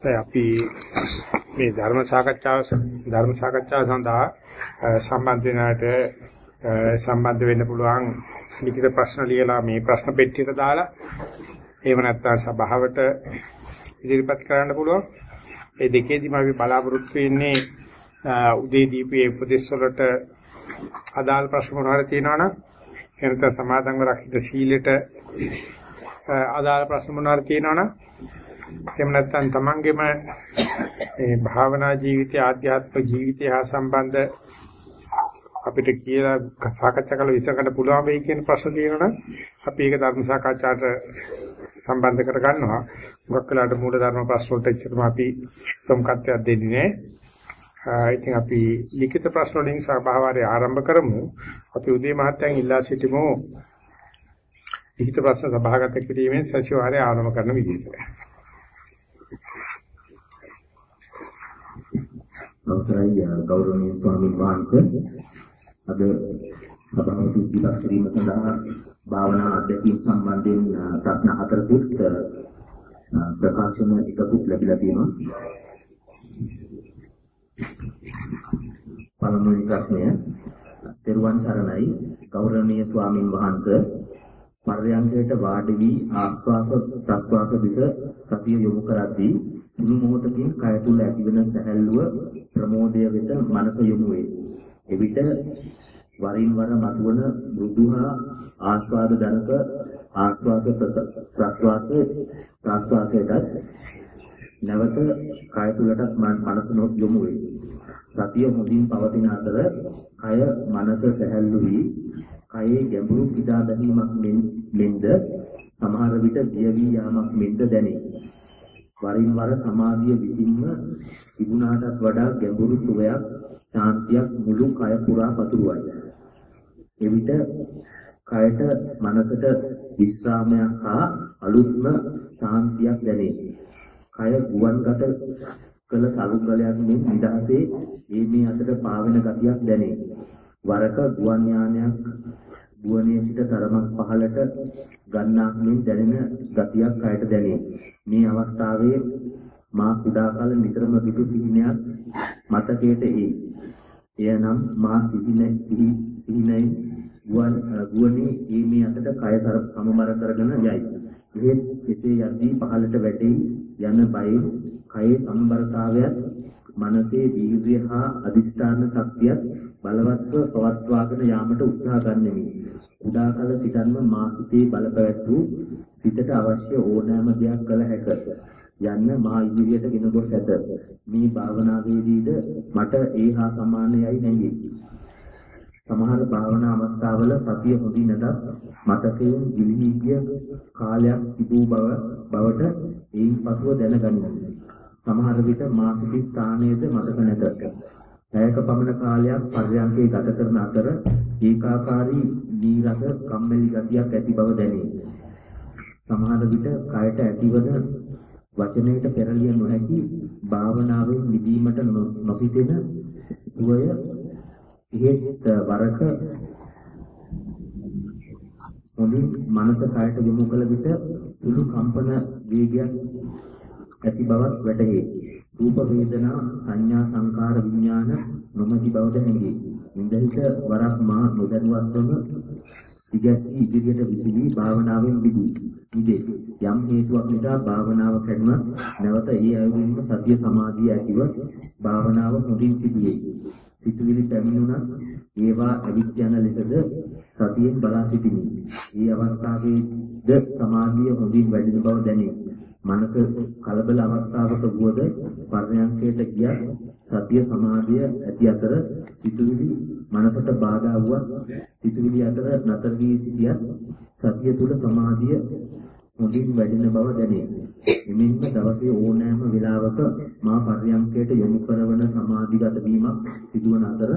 අපි මේ ධර්ම සාකච්ඡාව ධර්ම සාකච්ඡාව සඳහා සම්බන්ධ වෙනාට සම්බන්ධ වෙන්න පුළුවන් ලිඛිත ප්‍රශ්න ලියලා මේ ප්‍රශ්න පෙට්ටියට දාලා එහෙම නැත්නම් සභාවට ඉදිරිපත් කරන්න පුළුවන්. ඒ දෙකේදීම අපි බලාපොරොත්තු වෙන්නේ උදේ දීපේ උපදේශ වලට අදාළ ප්‍රශ්න මොනවාද තියෙනවනම් එනත සමාදන්ව රකිත සීලෙට අදාළ ප්‍රශ්න මොනවාද තියෙනවනම් එහෙම නැත්නම් තමන්ගේම මේ භාවනා ජීවිතය ආධ්‍යාත්මික ජීවිතය හා සම්බන්ධ අපිට කියලා සාකච්ඡා කරලා විසඳ ගන්න පුළුවන් වෙයි කියන ප්‍රශ්න තියෙනවා අපි ඒක ධර්ම සාකච්ඡාට සම්බන්ධ කර ගන්නවා. මුගක් වෙලාට මූල ධර්ම ප්‍රශ්න වලට එච්චරම අපි ප්‍රමුඛත්වයක් දෙන්නේ නැහැ. ඉතින් අපි ලිඛිත ප්‍රශ්න වලින් සභාවාරය ආරම්භ කරමු. අපි උදේ මහත්තයන් ඉල්ලා සිටිමු. ලිඛිත ප්‍රශ්න සභාගත කිරීමෙන් සතිವಾರය ආරම්භ කරන විදිහට. අවසරයි ගෞරවනීය ස්වාමීන් වහන්සේ. අද සභාවට ඉදිරිපත් කිරීම සඳහා භාවනා අධ්‍යක්ෂින් සම්බන්ධයෙන් ප්‍රශ්න හතරකුත් ප්‍රකාශන එකකුත් ලැබිලා තියෙනවා. පළමුවෙනි ප්‍රශ්නය. තෙරුවන් සරණයි. ගෞරවනීය ස්වාමින් වහන්සේ පර්යංකයට වාඩි වී ආස්වාස ප්‍රස්වාස දිස සතිය යොමු කරද්දී මුළු මොහොතකින් කය තුල ඇතිවන සැහැල්ලුව ප්‍රමෝදය වෙත මනස යොමු වේ. එවිට වරින් වර මතුවන මෘදුහා ආස්වාද ධනක ආස්වාද ප්‍රස්වාස ප්‍රස්වාසයට නැවත කය තුලටත් මනස යොමු වේ. සතිය මුදින් පවතින අතර කය මනස සැහැල්ලු වී කයේ ගැඹුරු පිටා බැලීමක් මෙන්ද සමහර විට ගිය වී යාමක් මෙන්ද දැනේ. වරින් වර සමාධිය විසින්ම තිබුණාටත් වඩා ගැඹුරු සුවයක් ශාන්තියක් මුළු කය පුරා පතුරවයි. එවිට කයට මනසට විශ්‍රාමයක් හා අලුත්ම ශාන්තියක් දැනේ. කය ගුවන්ගත කළ සලුගලයක් මෙන් නිදහසේ මේ මේ අතර පාවෙන ගතියක් දැනේ. වරක ගුවන් යානයක් ගුවනේ සිට තරමක් පහළට ගන්නාක් මෙන් දැනෙන ගතියක් කයට දැනේ. මේ අවස්ථාවේ මා කුඩා කල නිතරම දුටු සිහිනයක් මතකයට එයි. එයනම් මා සිහින සිහිනයි ගුවන් ගුවනේ ඊමේ අතට කය සමබර කරගෙන යයි. එහෙත් එසේ යද්දී පහළට වැටෙයි යන බයෙන් කයේ සම්බරතාවයත් මනසේ වීර්ය හා අදිස්ථාන ශක්තියත් බලවත්ව පවත්වාගෙන යාමට උත්සාහ ගන්නෙමි. කුඩා කල සිටන්ම මා සිතේ බලපෑත් වූ සිතට අවශ්‍ය ඕනෑම දෙයක් කළ හැක. යන්න මා ඉදිරියට ගෙන ගොස් ඇත. මේ භාවනාවේදීද මට ඒ හා සමානයයි නැඟේ. සමහර භාවනා අවස්ථාවල සතිය හොඳින් නැතත් මතකයෙන් ගිලිහි ගිය කාලයක් තිබූ බව බවට එයින් පසුව දැනගනිමි. සමහර විට මා සිටි ස්ථානයේද මතක නැත. පැයක පමණ කාලයක් පර්යංකේ ගත කරන අතර ඒකාකාරී නීරස කම්මැලි ගතියක් ඇති බව දැනේ. සමහර විට කයට ඇතිවන වචනයට පෙරලිය නොහැකි භාවනාවෙන් මිදීමට නොසිතෙන සුවය එහෙත් වරක හොඳින් මනස කයට යොමු කළ විට සුළු කම්පන වේගයක් ඇති බවක් වැටහේ. රූප වේදනා සංඥා සංකාර විඥාන නොමැති බවද හැඟේ. ඉන්දහිත වරක් මා නොදැනුවත්වම ඉගැසී ඉදිරියට විසිවී භාවනාවෙන් මිදී. මිදේ. යම් හේතුවක් නිසා භාවනාව කැඩුණ නැවත ඒ අයුරින්ම සතිය සමාධිය ඇතිව භාවනාව හොඳින් සිදුවේ. සිතුවිලි පැමිණුණත් ඒවා ඇවිත් යන ලෙසද සතියෙන් බලා සිටිමි. මේ අවස්ථාවේද සමාධිය හොඳින් වැඩි බව දැනේ. මනස කලබල අවස්ථාවක වුවද පර්ණයන්කයට ගියත් සතිය සමාධිය ඇති අතර සිතුවිලි මනසට බාධා වුවත් සිතුවිලි අතර නතර වී සිටියත් සතිය තුල සමාධිය හොඳින් වැඩෙන බව දැනේ. එමෙන්ම දවසේ ඕනෑම වෙලාවක මා පර්යංකයට යොමු කරන සමාධිගත වීමක් සිදුවන අතර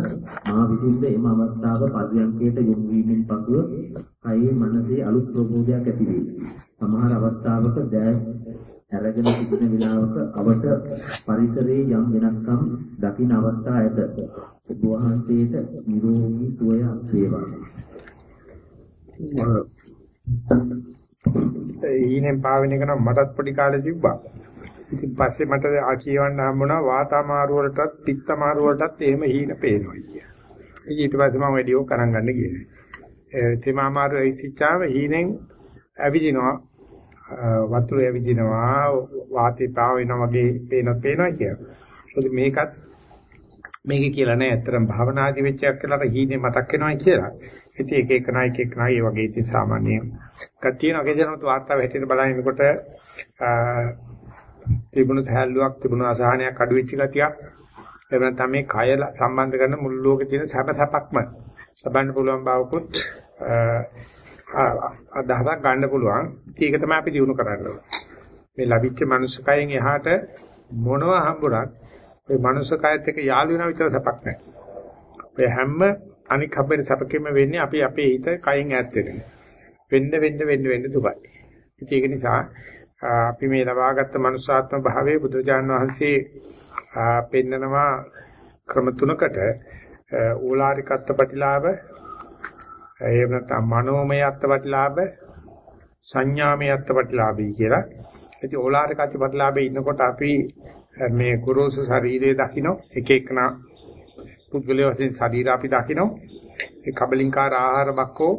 මා විසින්ද එම අවස්ථාව පර්යංකයට යොමු වීමෙන් පසුව කයේ මනසේ අලුත් ප්‍රබෝධයක් ඇති වේ. සමහර අවස්ථාවක දැස් අරගෙන සිටින වෙලාවක අවට පරිසරයේ යම් වෙනස්කම් දකින අවස්ථා ඇත. ඔබ වහන්සේට නිරෝගී සුවය වේවා. ඊනේ පාවෙන එක නම් මටත් පොඩි කාලේ තිබ්බා. ඉතින් පස්සේ මට කියවන්න හම්බුණා වාතාමාරු වලටත් පිත්තමාරු වලටත් එහෙම හීන පේනවා කියලා. ඊට පස්සේ මම වැඩි ඕක කරන් ගන්න ගියේ. ඒ තේමාමාරු ඉතිචාව හීනෙන් ඇවිදිනවා වතුර ඇවිදිනවා වාතේ පාව වෙනවා වගේ පේන පේනවා කියලා. ඒකද මේකත් මේක කියලා නෑ ඇත්තටම භාවනාදි වෙච්චයක් කියලා හීනේ මතක් වෙනවා කියලා. ඉතින් එක එක නයි එක එක නයි වගේ ඉතින් සාමාන්‍ය කතියන අගේජනත් වාර්තාව හැටියට බලනකොට තිබුණු සහැල්ලුවක් තිබුණු අසහනයක් අඩු වෙච්ච ගතියක් එහෙම නැත්නම් මේ කය සම්බන්ධ කරන මුළු ලෝකේ තියෙන සැප සැපක්ම සබන්න පුළුවන් බවකුත් අදහසක් ගන්න පුළුවන්. ඒක තමයි අපි දිනු කරන්න මේ ලැබිච්ච මනුස්සකයෙන් එහාට මොනවා හම්බුණත් ඔය මනුස්සකයත් එක්ක යාළු වෙනා විතර සැපක් නැහැ. ඔය හැම අනික් හැබෙන සැපකෙම වෙන්නේ අපි අපේ හිත කයෙන් ඈත් වෙන. වෙන්න වෙන්න වෙන්න වෙන්න දුකයි. ඉතින් ඒක නිසා අපි මේ ලබාගත් මනුස්සාත්ම භාවයේ බුදුරජාණන් වහන්සේ පෙන්නනවා ක්‍රම තුනකට ඕලාරික අත්පටිලාභ එහෙම නැත්නම් මනෝමය අත්පටිලාභ සංඥාමය අත්පටිලාභී කියලා. ඉතින් ඕලාරික අත්පටිලාභේ ඉන්නකොට අපි මේ කුරුස ශරීරයේ දකින්න එක එකනා පුද්ගලයා වශයෙන් ශරීර අපි දකින්න ඒ කබලින්කාර ආහාර බක්කෝ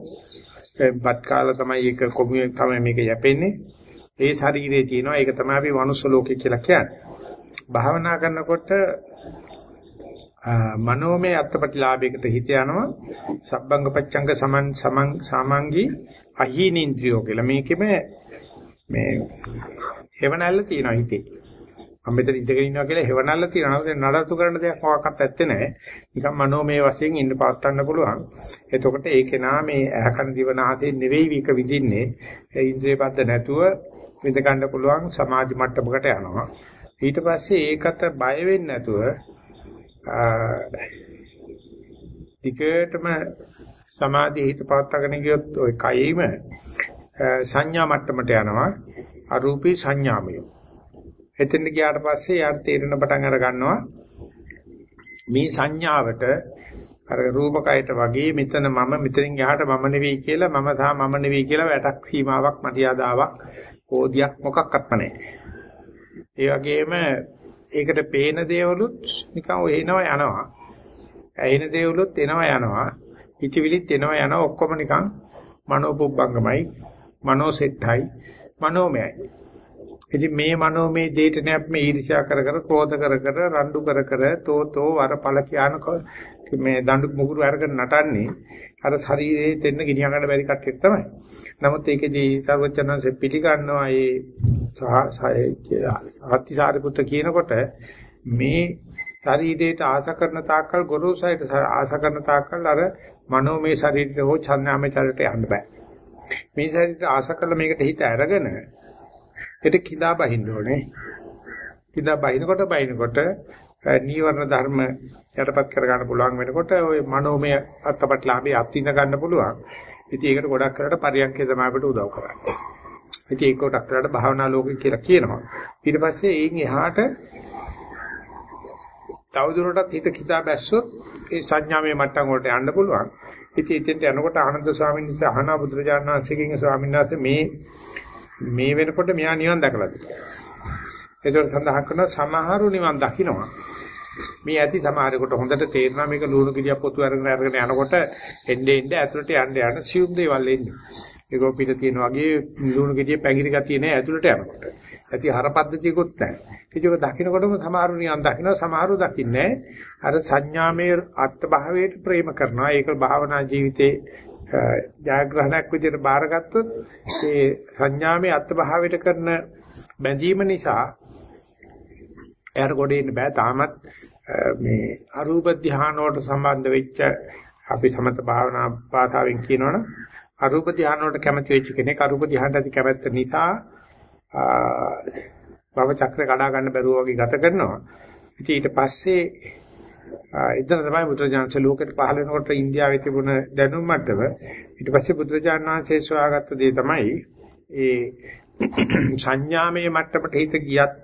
බත් කාලා තමයි ඒක කොමුවේ තමයි මේක යැපෙන්නේ. ඒ ශරීරයේ තියෙනවා. ඒක තමයි අපි මනුස්ස ලෝකේ කියලා කියන්නේ. භාවනා කරනකොට මනෝමය අත්පටිලාභයකට හිත යනවා. සබ්බංග පච්ඡංග සමන් සමන් සාමංගී අහීනින්ද්‍රියෝ කියලා. මේකෙම මේ හේවණල්ල තියෙනවා හිතේ. මම මෙතන ඉඳගෙන ඉන්නවා කියලා හේවණල්ල තියෙනවා. දැන් නඩත්තු කරන්න දෙයක් මොකක්වත් ඇත්තේ නැහැ. නිකන් මනෝමය වශයෙන් ඉන්න පාත්තන්න පුළුවන්. එතකොට ඒකේ නා මේ ඇහකන දිවනාසයෙන් නෙවෙයි වික විදින්නේ ඒ ඉන්ද්‍රිය බද්ධ නැතුව විඳ ගන්න පුළුවන් සමාධි මට්ටමකට යනවා. ඊට පස්සේ ඒකට බය වෙන්නේ නැතුව ටිකටම සමාධිය හිත පවත්වාගෙන ගියොත් ওই කයෙම සංඥා මට්ටමට යනවා. අරූපී සංඥාමය. එතෙන් ගියාට පස්සේ යාට තේරෙන පටන් අර ගන්නවා මේ සංඥාවට අර රූපකයට වගේ මෙතන මම මෙතනින් එහාට මම නෙවෙයි කියලා මම සහ මම නෙවෙයි කියලා වැටක් සීමාවක් මතියාදාවක් කෝදියක් මොකක්වත් නැහැ. ඒ වගේම ඒකට පේන දේවලුත් නිකන් ඔය එනවා යනවා. ඇහෙන දේවලුත් එනවා යනවා. හිතවිලිත් එනවා යනවා ඔක්කොම නිකන් මනෝපුබ්බංගමයි, මනෝසෙට්ටයි, මනෝමයයි. ඉතින් මේ මනෝමය දෙයට නේ අපි මේ ඊර්ෂ්‍යා කර කර, ක්‍රෝධ කර කර, රණ්ඩු කර කර, තෝතෝ වරපල කියන මේ දඬු මුගුරු අරගෙන නටන්නේ අර ශරීරයේ දෙන්න ගිනිය ගන්න බැරි කට්ටියක් තමයි. නමුත් ඒකේදී සර්වචනන්සේ පිළිගන්නවා ඒ සාතිසාරිපුත්ත කියනකොට මේ ශරීරයට ආශ කරන තාක්කල් ගොරෝසයිට ආශ කරන තාක්කල් අර මනෝමය ශරීරයට හෝ ඡන්නාමය ශරීරයට යන්න බෑ. මේ ශරීරයට ආශ කරලා මේකට හිත අරගෙන ඒක කිඳා බහින්න ඕනේ. කිඳා බහිනකොට බහිනකොට නීවරණ ධර්ම යටපත් කර ගන්න පුළුවන් වෙනකොට ওই මනෝමය අත්පත්ලාභේ අත්විඳ ගන්න පුළුවන්. ඉතින් ඒකට ගොඩක් කරලා පරියන්කේ තමයි අපිට උදව් කරන්නේ. ඉතින් ඒක ගොඩක් කරලා භාවනා ලෝකේ කියලා කියනවා. ඊට පස්සේ එයින් එහාට තවදුරටත් හිත කිතා බැස්සොත් ඒ සංඥාමය මට්ටම් වලට යන්න පුළුවන්. ඉතින් එතෙන්ට යනකොට ආනන්ද ස්වාමීන් වහන්සේ අහනා බුදුරජාණන් වහන්සේගෙන් ස්වාමීන් වහන්සේ මේ මේ වෙනකොට මෙයා නිවන් දැකලාද? ඒකට සඳහන් කරන සමහරු නිවන් දකින්නවා. මේ ඇති සමහරෙකුට හොඳට තේරෙනවා මේක ලුණු කිලියක් පොතු අරගෙන අරගෙන යනකොට එන්නේ එන්නේ ඇතුළට යන්න යන සියුම් දේවල් එන්නේ. ඒක පිට තියෙන වගේ ලුණු කිලිය පැංගිරි ගතිය නෑ ඇතුළට යනකොට. ඇති හර පද්ධතියකුත් නැහැ. ඒක දකින්නකොටම සමහරු නියන් දකින්නවා සමහරු දකින්නේ අර සංඥාමය අත්භාවයට ප්‍රේම කරනවා. ඒක භාවනා ජීවිතේ ජයග්‍රහණයක් විදිහට බාරගත්තොත් ඒ සංඥාමය අත්භාවයට කරන බැඳීම නිසා එයාට ගොඩේ ඉන්න බෑ තාමත් මේ අරූප ධානය වලට සම්බන්ධ වෙච්ච අපි සමත භාවනා භාෂාවෙන් කියනවනම් අරූප ධානය වලට කැමති වෙච්ච කෙනෙක් අරූප ධානයට ඇති කැමැත්ත නිසා භව චක්‍ර කඩා ගන්න බැරුව වගේ ගත කරනවා. ඉතින් ඊට පස්සේ ඉතින් තමයි බුදුරජාණන්සේ ලෝකෙට පහළ වෙනකොට ඉන්දියාවේ තිබුණ දැනුම් මට්ටම ඊට පස්සේ බුදුරජාණන් වහන්සේ සොයාගත්ත දේ තමයි ඒ සංඥාමය මට්ටමට හිත ගියත්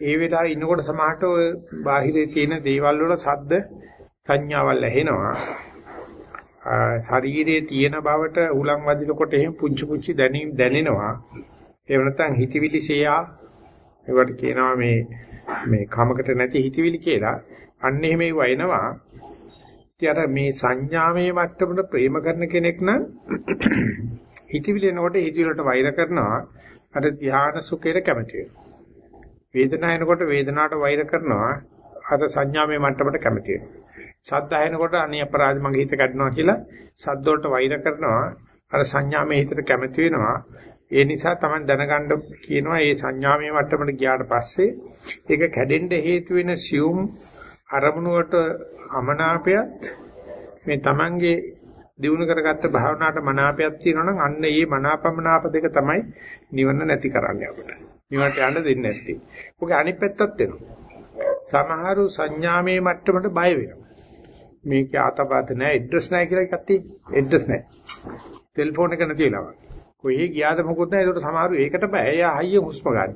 ඒ වෙලාවේ ඉන්නකොට සමහරට ඔය බාහිරේ තියෙන දේවල් වල සද්ද සංඥාවල් ඇහෙනවා. ශරීරයේ තියෙන බවට උලන් වදිනකොට එහෙම පුංචි පුංචි දැනීම් දැනෙනවා. ඒ නැත්නම් හිතවිලි සේයා ඒවට කියනවා මේ මේ කමකට නැති හිතවිලි කියලා. අන්න එහෙම වයින්නවා. ඉතින් මේ සංඥාමේ මට්ටමට ප්‍රේම කරන කෙනෙක් නම් හිතවිලි එනකොට හිතවිලි වලට වෛර කරනවා. අර ධ්‍යාන සුඛයට කැමති වෙනවා. වේදනාව එනකොට වේදනාවට වෛර කරනවා. අර සංඥාමේ මට්ටමට කැමති වෙනවා. ශබ්ද ඇහෙනකොට අනේ අපරාධ මගේ හිත කැඩනවා කියලා ශබ්ද වලට වෛර කරනවා. අර සංඥාමේ හිතට කැමති වෙනවා. ඒ නිසා Taman දැනගන්න කියනවා මේ සංඥාමය මට්ටමට ගියාට පස්සේ ඒක කැඩෙන්න හේතු වෙන සියුම් අරමුණු වලට අමනාපයත් මේ Tamanගේ දිනු කරගත්ත භාවනාවට මනාපයක් තියෙනවා නම් අන්න ඒ මනාපමනාප දෙක තමයි නිවන නැති කරන්නේ අපිට. නිවනට යන්න දෙන්නේ නැත්තේ. ඔගේ අනිත් පැත්තත් වෙනවා. සමහරු සංඥාමේ මට්ටමට බය වෙනවා. මේකේ ආතපත නැහැ, ඇඩ්‍රස් නැහැ කියලා එකක් තියෙනවා. ඇඩ්‍රස් නැහැ. ටෙලිෆෝන් එක නැති වෙලාවක්. කොහේ ගියාද මොකොත් නැහැ. ඒකට සමහරු ඒකට බෑ. එයා හයිය හුස්ම ගන්න.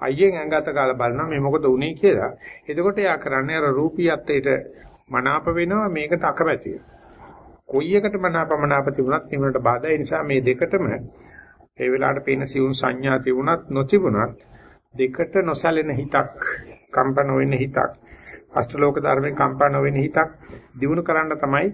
අයියෙන් ඇඟත කාලා බලනවා මේ මොකද උනේ කියලා. එතකොට එයා කරන්නේ අර රූපී අත්යට මනාප වෙනවා මේකට අකමැති කොයි එකට මනාප මනාප තිබුණත් නිවනට බාධා ඒ නිසා මේ දෙකටම ඒ වෙලාවට පේන සිවුන් සංඥා තිබුණත් නොතිබුණත් දෙකට නොසැලෙන හිතක් කම්පන වෙන හිතක් අෂ්ටලෝක ධර්මයෙන් කම්පන වෙන හිතක් දිනු කරන්න තමයි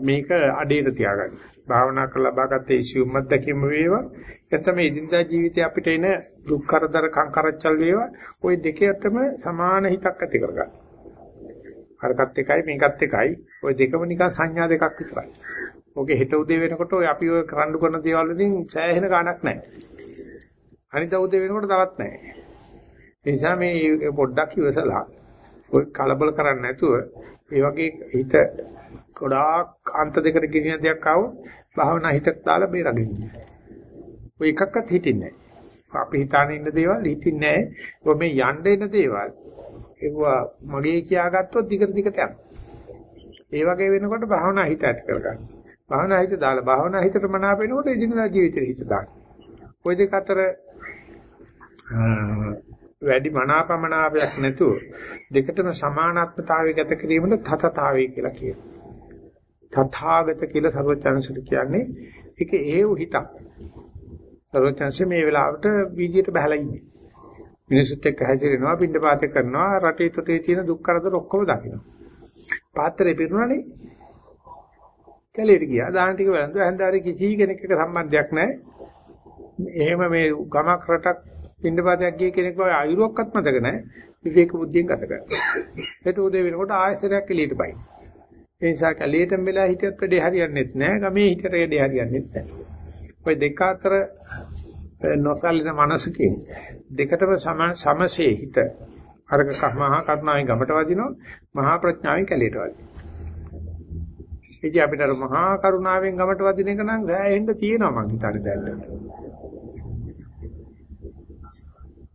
මේක අඩේට තියාගන්නේ. භාවනා කරලා ලබාගත්ත ඉසියුම් අත්දැකීම වේවා. එතම ඉදින්දා ජීවිතේ අපිට එන දුක් කරදර කංකරච්චල් වේවා. ওই දෙකේටම සමාන හිතක් ඇති කරගන්න. අරකට එකයි මේකත් එකයි. ওই දෙකම නිකන් සංඥා දෙකක් විතරයි. ඔගේ හෙට උදේ වෙනකොට ඔය අපි ඔය කරන්න කරන දේවල් වලින් සෑහෙන ගාණක් නැහැ. අනිත් උදේ වෙනකොට තවත් නැහැ. ඒ නිසා මේ පොඩ්ඩක් ඉවසලා ඔය කලබල කරන්නේ නැතුව ඒ වගේ හිත ගොඩාක් අන්ත දෙකට ගෙනියන දෙයක් ආවොත් භාවනා හිතට දාලා බේරගන්න. ඔය එකක්වත් හිටින්නේ නැහැ. අපි හිතාන ඉන්න දේවල් හිටින්නේ නැහැ. මේ යන්න එන දේවල් ඒවා මගේ කියාගත්තොත් දිගට දිගට යනවා. ඒ වගේ වෙනකොට භාවනා හිත ඇති කරගන්න. භාවනා හිත දාලා භාවනා හිතට මනාප වෙනකොට එදිනදා ජීවිතේ හිත දාන්න. ওই දෙක අතර වැඩි මනාපමනාපයක් නැතුව දෙකටම සමානාත්මතාවය ගත කිරීමට තතතාවය කියලා කියනවා. තථාගත කියලා සර්වචනසට කියන්නේ ඒක ඒව හිතක්. සර්වචනස මේ වෙලාවට වීදියට බහලා ඉන්නේ. මිනිසුත් එක්ක හැසිරෙනවා, පින්ඩපාත කරනවා, රටේ තොටේ තියෙන දුක් කරදර ඔක්කොම දකිනවා. පාත්‍රේ පිරුණානේ. කැලේට ගියා, දාන ටික වැළඳුවා, හැන්දාරේ කිසි කෙනෙක් එක්ක සම්බන්ධයක් නැහැ. එහෙම මේ ගමක් රටක් පින්නපාතයක් ගිය කෙනෙක් වගේ අයුරුවක්වත් මතක නැහැ. විවේක බුද්ධියෙන් ගත කරනවා. ඒට උදේ වෙනකොට ආයසරයක් එළියට බයි. ඒ නිසා කැලියටම වෙලා හිටියත් වැඩේ හරියන්නේත් නැහැ. ගමේ හිටියට වැඩේ හරියන්නේත් නැහැ. ඔය දෙක අතර නොසලින මනසකින් දෙකටම සමසේ හිත අරක මහා කරුණාවෙන් ගමට වදිනවා මහා ප්‍රඥාවෙන් කැලියට වදිනවා. ඉතින් අපිට අර මහා කරුණාවෙන් ගමට වදින එක නම් දැනෙන්න තියෙනවා මං හිතන්නේ දැන්.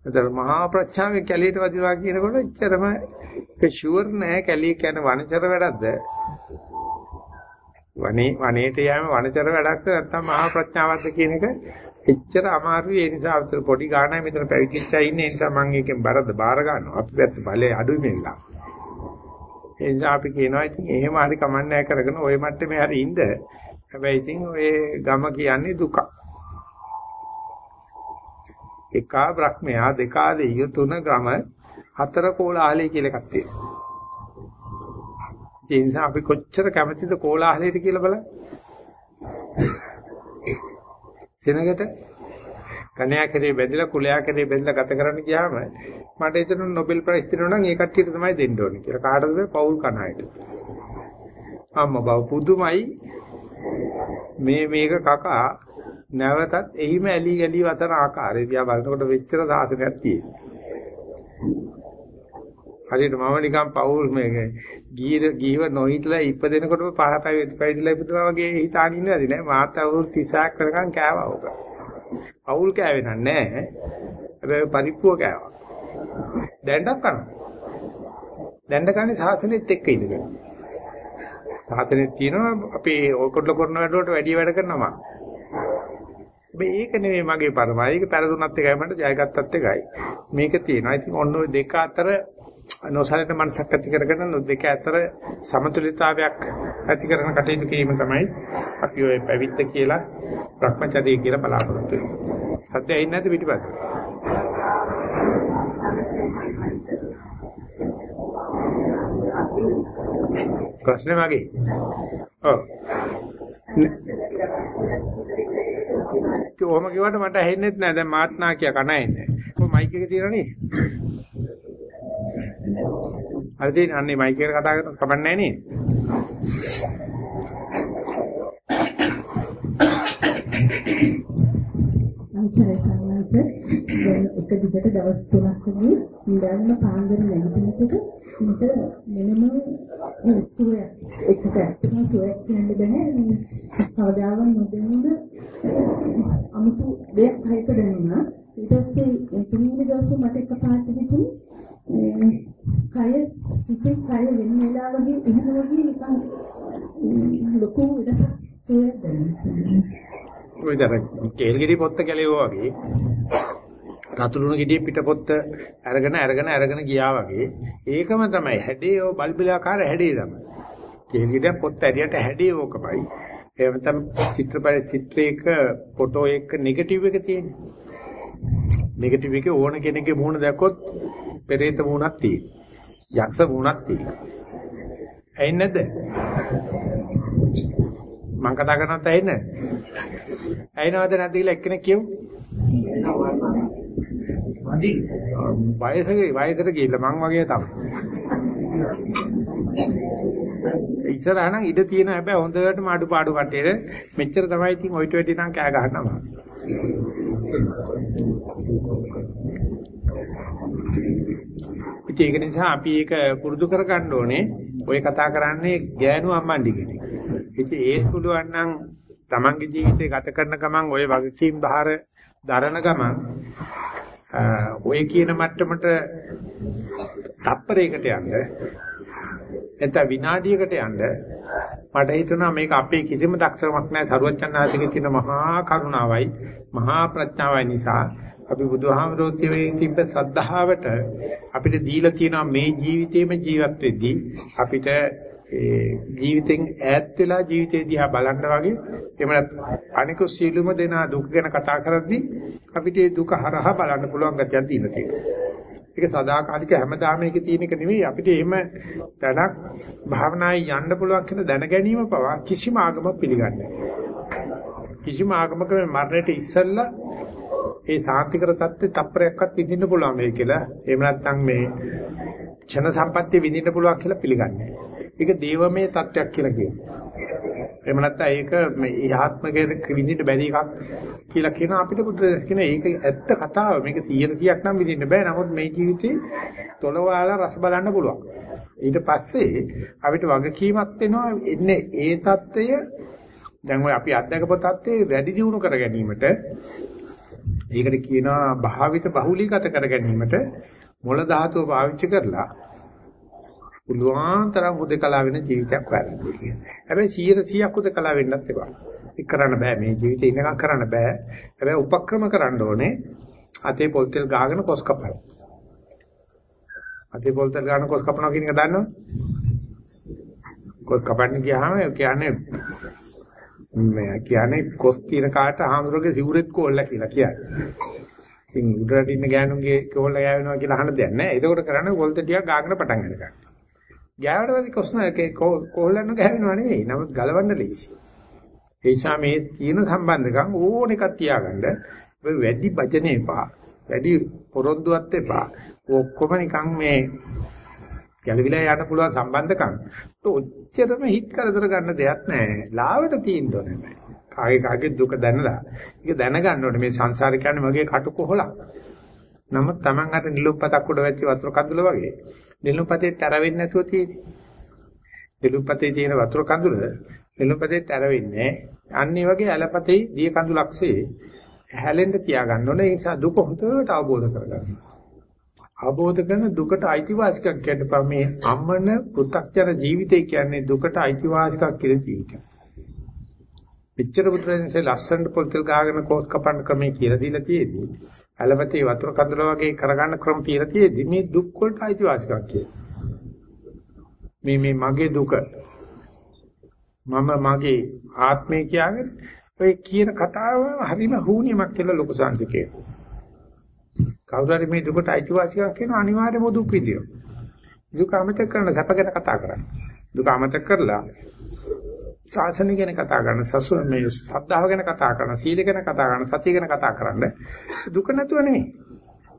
එතන මහා ප්‍රඥාවෙන් කැලියට වදිනවා කියනකොට එච්චරම ඒක ෂුවර් නෑ කැලිය කියන්නේ වනචර වැඩක්ද? වනේ වනේට යෑම වනචර වැඩක්ද? නැත්නම් මහා ප්‍රඥාවක්ද කියන එක එච්චර අමාරුයි. ඒ නිසා අතර පොඩි ගානයි මෙතන පැවිදිච්චා ඉන්නේ. ඒ නිසා මම ඒකෙන් බරද බාර ගන්නවා. අපි පැත්ත බලේ අඩුයි මෙල්ලා. ඒ නිසා අපි කියනවා ඉතින් එහෙම හරි කමන්නේ කරගෙන ওই මට්ටමේ හරි ඉන්න. හැබැයි ඉතින් ඔය ගම කියන්නේ දුකක් එකා බ්‍රහ්මයා දෙකා දෙයියෝ තුන ග්‍රම හතර කෝලාහලයි කියලා එකක් තියෙනවා. ඒ නිසා අපි කොච්චර කැමතිද කෝලාහලයට කියලා බලන්න. සෙනගට කණ්‍යා කරේ බෙදලා කුලයා කරේ බෙදලා ගත කරන්න ගියාම මට හිතෙන නොබෙල් ප්‍රයිස් දෙනවා නම් ඒ කට්ටියට තමයි දෙන්න ඕනේ කියලා. කාටද මේ පෞල් කණායට. අම්මා බව පුදුමයි මේ මේක කකා නැවතත් එහිම ඇලි ගැලි වතන ආකාරය දිහා බලනකොට වෙච්චර සාසනයක් තියෙනවා. හරියට මම නිකන් පවුල් මේක ගීර ගීව නොහිටලා ඉපදෙනකොටම පහ පැවිදිලා ඉපදුනා වගේ හිතාන ඉන්නවද නෑ මාත් අවුරුදු 30ක් වෙනකන් කෑවා උක. පවුල් කෑවේ නෑ. හැබැයි පරිප්පුව කෑවා. දැන්ඩක් කරනවා. දැන්ඩ කන්නේ සාසනෙත් එක්ක ඉඳගෙන. සාසනෙත් තියෙනවා අපි ඔකොඩල කරන වැඩ වලට වැඩි වැඩ කරනවා. හැබැයි ඒක නෙමෙයි මගේ පරමයි. ඒක පෙරදුනත් එකයි මට ජයගත්තත් එකයි. මේක තියෙනවා. ඉතින් ඔන්න ඔය දෙක අතර නොසලෙන මනසක් ඇති කරගෙන දෙක අතර සමතුලිතතාවයක් ඇති කරන කටයුතු කිරීම තමයි අපි ඔය පැවිද්ද කියලා භ්‍රමචර්යය කියලා බලාපොරොත්තු වෙන්නේ. සත්‍යයි නැද්ද පිටිපස්සේ? ප්‍රශ්නේ මගේ. ඔව්. ඔහොම කිව්වට මට ඇහෙන්නේ නැහැ. දැන් මාත්නා කිය කණ එන්නේ. කොහොම මයික් එක තියෙනනේ. අර තියෙන අන්නේ මයික් එකට කතා කරනකොට කමන්නේ නැහැ නේ. අවසරයි සංවාස දැන් එක දිගට දවස් තුනක් වගේ ඉඳන් පාන්දර නැගිටිනකොට මට මෙනම සුවයක්. එකට ඇත්තම සුවයක් කියන්න බෑ කවදාවත් නොදැනුණ අමුතු දෙයක් හයක දැනුණා ඊට පස්සේ ඒ තුන්වෙනි දවසේ මට එකපාරට හිතුනේ කය හිතේ කය වෙන වෙලාවගේ එහෙම වගේ නිකන් ලොකු වෙනසක් සුවයක් දැනෙනවා. ඔය දර කේල් ගෙඩි පොත්ත කැලේවෝ වගේ රතුරුණු ගෙඩිය පිට පොත්ත අරගෙන අරගෙන අරගෙන ගියා වගේ ඒකම තමයි හැඩේ ඔය බල්බිලාකාර හැඩේ තමයි. කේල් ගෙඩිය පොත්ත ඇරියට හැඩේ ඕකමයි. එහෙම තමයි චිත්‍රපට චිත්‍රයක ෆොටෝ එක නෙගටිව් එක තියෙන්නේ. නෙගටිව් එකේ ඕන කෙනෙක්ගේ මූණ දැක්කොත් පෙරේත මූණක් තියෙනවා යක්ෂ මූණක් තියෙනවා ඇයි නැද්ද මම කතා කරනවත් ඇහෙන්නේ ඇයිනවද නැද්ද කියලා එක්කෙනෙක් කියමු. වදි වයසක වයසට ගිහිල්ලා මං වගේ තමයි. ඉස්සරහ නම් ඉඩ තියෙන හැබැයි හොඳටම අඩුපාඩු කටේට මෙච්චර තමයි ඉතින් ඔයිට වැඩි නම් කෑ ගහනවා. ඉතින් ඒක නිසා අපි ඒක පුරුදු කරගන්න ඕනේ. ඔය කතා කරන්නේ ගෑනු අම්මන්ඩි කෙනෙක්. ඉතින් ඒක පුළුවන් නම් තමන්ගේ ජීවිතේ ගත කරන ගමන් ওই වගකීම් බාර දරන ගමන් ඔය කියන මට්ටමට තප්පරයකට යන්න එතන විනාඩියකට යන්න මට හිතුණා මේක අපේ කිසිම දක්ෂකමක් නැහැ සරුවචන්නාසිකේ තියෙන මහා කරුණාවයි මහා ප්‍රඥාවයි නිසා අපි බුදුහාමරෝත්‍යවේ තිබ්බ සද්ධාවට අපිට දීලා තියෙනවා මේ ජීවිතේම ජීවත් වෙද්දී අපිට ඒ ජීවිතෙන් ඈත් වෙලා ජීවිතේ දිහා බලන්න වගේ එහෙම නැත්නම් අනිකුත් සීලුම දෙනා දුක ගැන කතා කරද්දී අපිට ඒ දුක හරහා බලන්න පුළුවන් ගතියක් දීලා තියෙනවා. ඒක සදාකාලික හැමදාම එකේ තියෙන එක නෙවෙයි අපිට එහෙම තැනක් භාවනායි යන්න පුළුවන් කියන දැන ගැනීම පවා කිසිම ආගමක් පිළිගන්නේ කිසිම ආගමක මරණයට ඉස්සෙල්ලා ඒ සාන්තිකර தත්ත්වේ තප්පරයක්වත් විඳින්න පුළුවන් වෙයි කියලා. එහෙම නැත්නම් මේ ඡන සම්පත්තිය විඳින්න පුළුවන් කියලා පිළිගන්නේ. ඒක දේවමය தත්වයක් කියලා කියනවා. එහෙම නැත්නම් ඒක මේ ආත්මකේ විඳින්න බැරි එකක් කියලා කියන අපිට බුදුදහස කියන ඒක ඇත්ත කතාව. මේක 100%ක් නම් විඳින්න බෑ. නමුත් මේ ජීවිතේ තොලවාලා රස බලන්න පුළුවන්. ඊට පස්සේ අපිට වගකීමක් වෙනවා එන්නේ ඒ தත්වය දැන් ඔය අපි අධ්‍යක්ෂක තත්ත්වේ වැඩි දියුණු කර ගැනීමට ඒකට කියනවා භාවිත බහුලීගත කර ගැනීමට මොළ ධාතුව පාවිච්චි කරලා පුළුවන් තරම් හුදකලා වෙන ජීවිතයක් හොයන්න කියන්නේ. හැබැයි 100%ක් හුදකලා වෙන්නත් එපා. ඒක කරන්න බෑ මේ ජීවිතේ ඉන්නකම් කරන්න බෑ. හැබැයි උපක්‍රම කරන්න ඕනේ. අතේ පොල් තෙල් ගාගෙන කොස් කපනවා. අතේ පොල් තෙල් ගාගෙන කොස් කපනවා කියන එක දන්නවද? කොස් කපන්න ගියාම කියන්නේ මේ කියන්නේ කොස් තියන කාට ආහඳුරගේ සිවුරෙත් කොල්ල කියලා කියන්නේ. ඉතින් උඩරට ඉන්න ගෑනුන්ගේ කොල්ල ගෑවෙනවා කියලා අහන්න දෙයක් නැහැ. ඒකෝට කරන්නේ කොල්ත ටිකක් ගාගෙන පටන් ගන්නවා. ගෑවට පස්සේ කොස්න කොල්ලන්න ගෑවෙනව නෙවෙයි. නමුත් ගලවන්න ලේසි. ඒ නිසා මේ තියෙන සම්බන්ධකම් ඕන එකක් තියාගන්න වැඩි වචන එපා. වැඩි පොරොන්දුවත් එපා. ඔක්කොම නිකන් මේ ගැලවිලා යන්න පුළුවන් සම්බන්ධකම්. ඔච්චරම හිත කරදර ගන්න දෙයක් නැහැ. ලාවට තියෙන්න ඕනේ. කාගේ කාගේ දුක දැනලා. ඒක දැනගන්න ඕනේ මේ සංසාරේ කියන්නේ මගේ කටුකොහලක්. නමුත් Taman අර නිලුප්පතක් උඩ වැච්ච වතුර කඳුල වගේ නිලුප්පතේ තර වෙන්නේ නැතුව තියෙන්නේ. නිලුප්පතේ තියෙන වතුර කඳුල නිලුප්පතේ තර වෙන්නේ අන්න ඒ වගේ ඇලපතේ දිය කඳුලක්සේ හැලෙන්න තියාගන්න ඕනේ. ඒ නිසා දුක හොඳට අවබෝධ කරගන්න. අවබෝධ කරන දුකට අයිතිවාසිකම් කියන්න මේ අමන පෘථග්ජන ජීවිතය කියන්නේ දුකට අයිතිවාසිකම් කියලා ජීවිතයක්. මෙච්චර පුත්‍රයන්සේ ලස්සනට පොල් තෙල් ගාගෙන කෝස් කපන්න ක්‍රමයේ කියලා දීලා තියෙද්දි ඇලපතේ වතුර කඳුල වගේ කරගන්න ක්‍රම කියලා තියෙද්දි මේ දුක් වලට අයිතිවාසිකම් කියලා. මේ මේ මගේ දුක මම මගේ ආත්මය කියන්නේ ඔය කියන කතාව හරිම හුනියමක් කියලා ලොකු සංසිකේ. කවුරු හරි මේ දුකට අයිතිවාසිකම් කියන අනිවාර්යයෙන්ම දුක් විඳිනවා. දුක අමතක කරන සැප ගැන කතා කරන්නේ. දුක අමතක කරලා ශාසනය ගැන කතා කරන සසු මේ ශ්‍රද්ධාව ගැන කතා කරන සීල ගැන කතා කරන සතිය ගැන කතා කරන්න දුක නැතුව නෙමෙයි.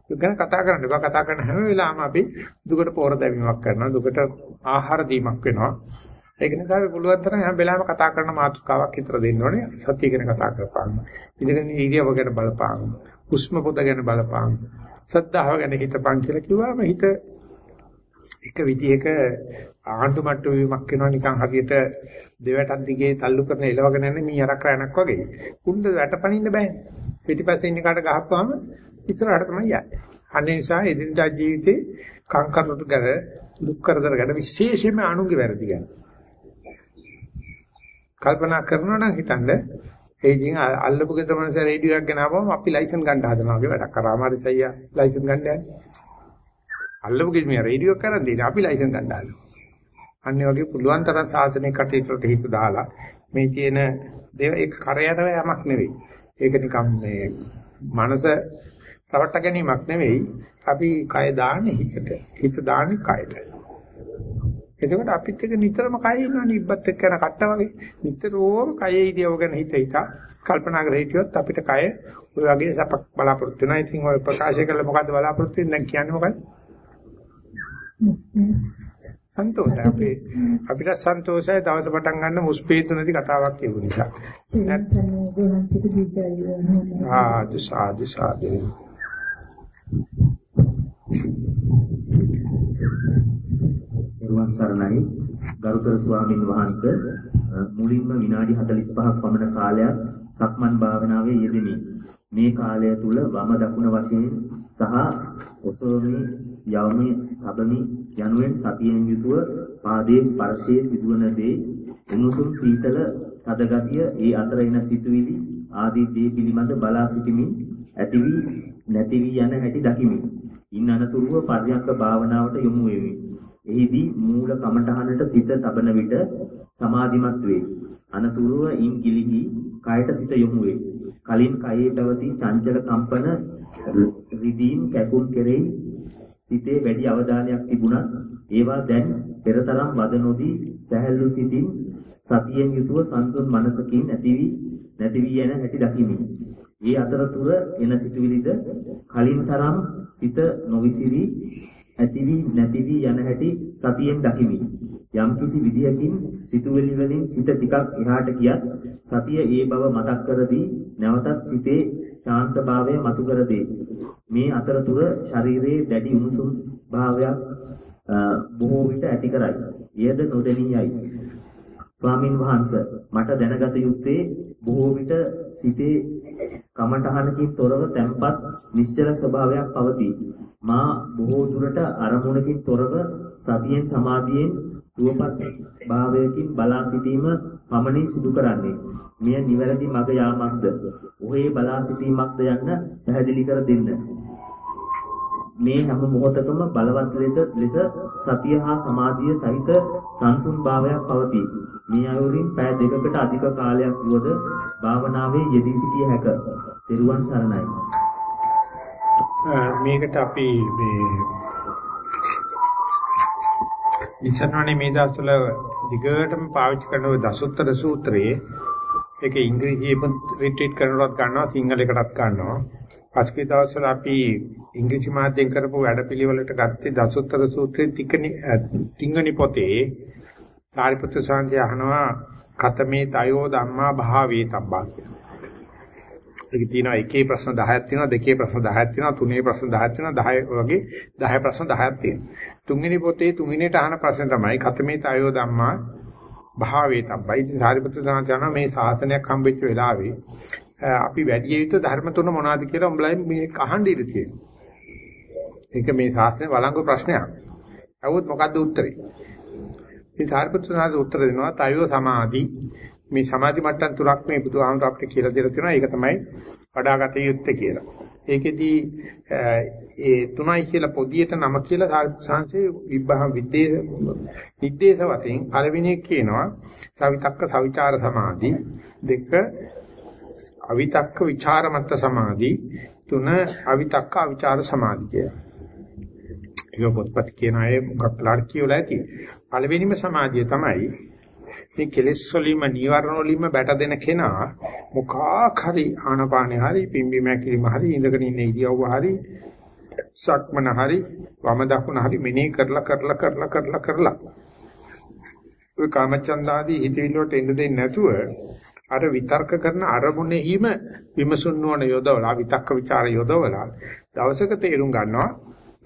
දුක ගැන කතා කරන්න. දුක කතා කරන හැම වෙලාවෙම අපි දුකට පෝර දැමීමක් කරනවා. දුකට ආහාර දීමක් වෙනවා. ඒක නිසා අපි පුළුවන් තරම් හැම වෙලාවෙම කතා කරන මාතෘකාවක් විතර දෙන්න ඕනේ. සතිය ගැන කතා කරපාන්න. ඉඳගෙන ඉරියව ගැන බලපාන්න. හුස්ම පොද ගැන බලපාන්න. සද්ධාව ගැන හිතපන් කියලා කිව්වම හිත එක විදිහක ආණ්ඩු මට්ටු වීමක් වෙනවා නිකන් හරියට දෙවටක් දිගේ තල්ලු කරන එලවගෙන යන මී අරක් රැණක් වගේ. කුණ්ඩ වැටපනින්න බෑනේ. පිටිපස්සේ ඉන්න කාට ගහපුවාම ඉස්සරහට තමයි යන්නේ. අනේ නිසා එදිනදා ජීවිතේ කංකරට ගැන දුක් කරදර ගැන විශේෂයෙන්ම අනුන්ගේ වැරදි ගැන. කල්පනා කරනවා නම් හිතන්න ඒ ඉතින් අල්ලපු ගෙදර මනස රේඩියෝ එකක් ගෙනාවම අපි ලයිසන් ගන්න හදනවා වගේ වැඩක් කරා. මාරි සයියා ලයිසන් ගන්න යන්නේ. අල්ලපු ගෙදර මේ රේඩියෝ එකක් කරන් දෙන්නේ අපි ලයිසන් ගන්න හදනවා. අන්නේ වගේ පුළුවන් තරම් සාසනික කටයුතු හිත දාලා මේ තියෙන දේව ඒක කරයට යමක් නෙවෙයි. ඒක නිකම් මේ මනස රවට්ට ගැනීමක් නෙවෙයි. අපි කය දාන්නේ හිතට. හිත දාන්නේ කයට. එතකොට අපිත් එක නිතරම කයේ ඉන්නවා නිබ්බත් එක්ක යන කට්ට වගේ. නිතරම කයේ ඉදියව ගැන හිත හිතා කල්පනා කර හිටියොත් අපිට කය ඔය වගේ සපක් බලාපොරොත්තු වෙනවා. ඉතින් ඔය ප්‍රකාශය කළා මොකද්ද බලාපොරොත්තු වෙන්නේ දැන් කියන්නේ මොකද්ද? සන්තෝෂයි අපි අපිට සන්තෝෂයි දවස පටන් ගන්න මුස්පීතු නැති කතාවක් කියපු නිසා. සාදු සාදු සාදු. නිර්වාණ සරණයි ගරුතර ස්වාමින් වහන්සේ මුලින්ම විනාඩි 45ක් පමණ කාලයක් සක්මන් භාවනාවේ යෙදෙමි. මේ කාලය තුල වම දකුණ වශයෙන් සහ ඔසවමි යවමි තබමි යනුවෙන් සතියෙන් යුතුව පාදයේ ස්පර්ශයේ සිදුවන දේ උණුසුම් සීතල තද ගතිය ඒ අතර එන සිතුවිලි ආදී දේ පිළිබඳ බලා සිටිමින් ඇති වී නැති වී යන හැටි දකිමි. ඉන් අනතුරුව පර්යංක භාවනාවට යොමු වෙමි. එහිදී මූල කමඨහනට සිත තබන විට සමාධිමත් වේ. අනතුරුව ඉන් ගිලිහි කයට සිත යොමු වේ. කලින් කයේ පැවති චංචල කම්පන රිදීම් කැකුම් කෙරෙහි සිතේ වැඩි අවධානයක් තිබුණත් ඒවා දැන් පෙරතරම් වද නොදී සැහැල්ලු සිතින් සතියෙන් යුතුව සංසුන් මනසකින් ඇතිවි නැති වී යන හැටි දකිමි. ඒ අතරතුර එන සිතුවිලිද කලින් තරම් සිත නොවිසිරි ඇතිවි නැතිවි යන හැටි සතියෙන් දකිමි. යම්කිසි විදියකින් සිතුවිලි වලින් සිත ටිකක් එහාට ගියත් සතිය ඒ බව මතක් කර දී නැවතත් සිතේ ශාන්තභාවය මතු කර දේ. මේ අතරතුර ශරීරයේ දැඩි උණුසුම් භාවයක් බොහෝ විට ඇති කරයි. එයද නොදැනියයි. ස්වාමින් වහන්සේ මට දැනගත යුත්තේ බොහෝ විට සිතේ කමඨහනකින් තොරව තැම්පත් නිශ්චල ස්වභාවයක් පවතී. මා බොහෝ දුරට අරමුණකින් තොරව සතියෙන් සමාධියෙන් සුවපත් භාවයකින් බලා සිටීම පමණින් සිදු කරන්නේ. මෙය නිවැරදි මඟ යාමක්ද? ඔහේ බලා සිටීමක්ද යන්න පැහැදිලි කර දෙන්න. මේ හැම මොහොතකම බලවත් ලෙස සතිය හා සමාධිය සහිත සංසුන් භාවයක් පවතී. මේ අයුරින් පැය දෙකකට අධික කාලයක් වුවද භාවනාවේ යෙදී සිටිය හැක. තෙරුවන් සරණයි. මේකට අපි මේ ඉස්සරහනේ මේ දවස්වල දිගටම පාවිච්චි කරන ඔය දසුත්තර සූත්‍රයේ ඒක ඉංග්‍රීසියෙන් රිට්‍රීට් කරනවත් ගන්නවා සිංහලයකටත් ගන්නවා. පස්සේ දවස්වල අපි ඉංග්‍රීසි මාධ්‍යයෙන් කරපු වැඩපිළිවෙලට ගත්තේ දසුත්තර සූත්‍රයේ තිකනි තිංගනි පොතේ සාරිපුත්‍ර සාන්ති අහනවා කතමේ තයෝ ධම්මා භාවේ තබ්බා කියලා. ඒකේ තියෙනවා එකේ ප්‍රශ්න 10ක් තියෙනවා දෙකේ ප්‍රශ්න 10ක් තියෙනවා තුනේ ප්‍රශ්න 10ක් තියෙනවා 10 වගේ 10 ප්‍රශ්න 10ක් තියෙනවා. තුන්වෙනි පොතේ තුන්වෙනිට අහන ප්‍රශ්න තමයි කතමේ තයෝ ධම්මා භාවේ තබ්බයි. ඉතින් සාරිපුත්‍ර සාන්ති මේ ශාසනයක් හම්බෙච්ච වෙලාවේ අපි වැඩි යුතු ධර්ම තුන මොනවද කියලා උඹලා මේ අහන්න ඉඳී තියෙනවා. ඒක මේ ශාස්ත්‍රයේ වළංගු ප්‍රශ්නයක්. අවුත් මොකද්ද උත්තරේ? ඉතින් සාරිපුත්‍ර සාන්ති උත්තර දෙනවා තයෝ සමාධි මේ සමාධි මට්ටම් තුනක් මේ බුදුහාමුදුර අපිට කියලා දෙලා තියෙනවා. ඒක තමයි වඩාගත යුත්තේ කියලා. ඒකෙදී ඒ තුනයි කියලා පොදියට නම කියලා සාංශේ විභා විද්දේ නිද්දේශ වශයෙන් පළවෙනි එක කියනවා සවිතක්ක සවිචාර සමාධි දෙක අවිතක්ක ਵਿਚාරමත්ත සමාධි තුන අවිතක්ක අවිචාර සමාධි කිය. ඒක පොත්පත් කියන අය මොකක් ලාට කියවලා ඇති. පළවෙනිම සමාධිය තමයි මේ කෙලෙස් වලින්ම නීවරණ වලින්ම බැට දෙන කෙනා මොකක් හරි ආනපානේ හරි පිම්බි මැකිලිම හරි ඉඳගෙන ඉන්න ඉරියව්ව හරි සක්මන හරි වම දකුණ හරි මෙනේ කරලා කරලා කරලා කරලා කරලා ඔය කාමචන්දාදී හිතවිල්ල වලට එන්න දෙන්නේ නැතුව අර විතර්ක කරන අරමුණෙහිම විමසුන් නොවන යොදවලා විතක්ක ਵਿਚාර යොදවලා දවසක තේරුම් ගන්නවා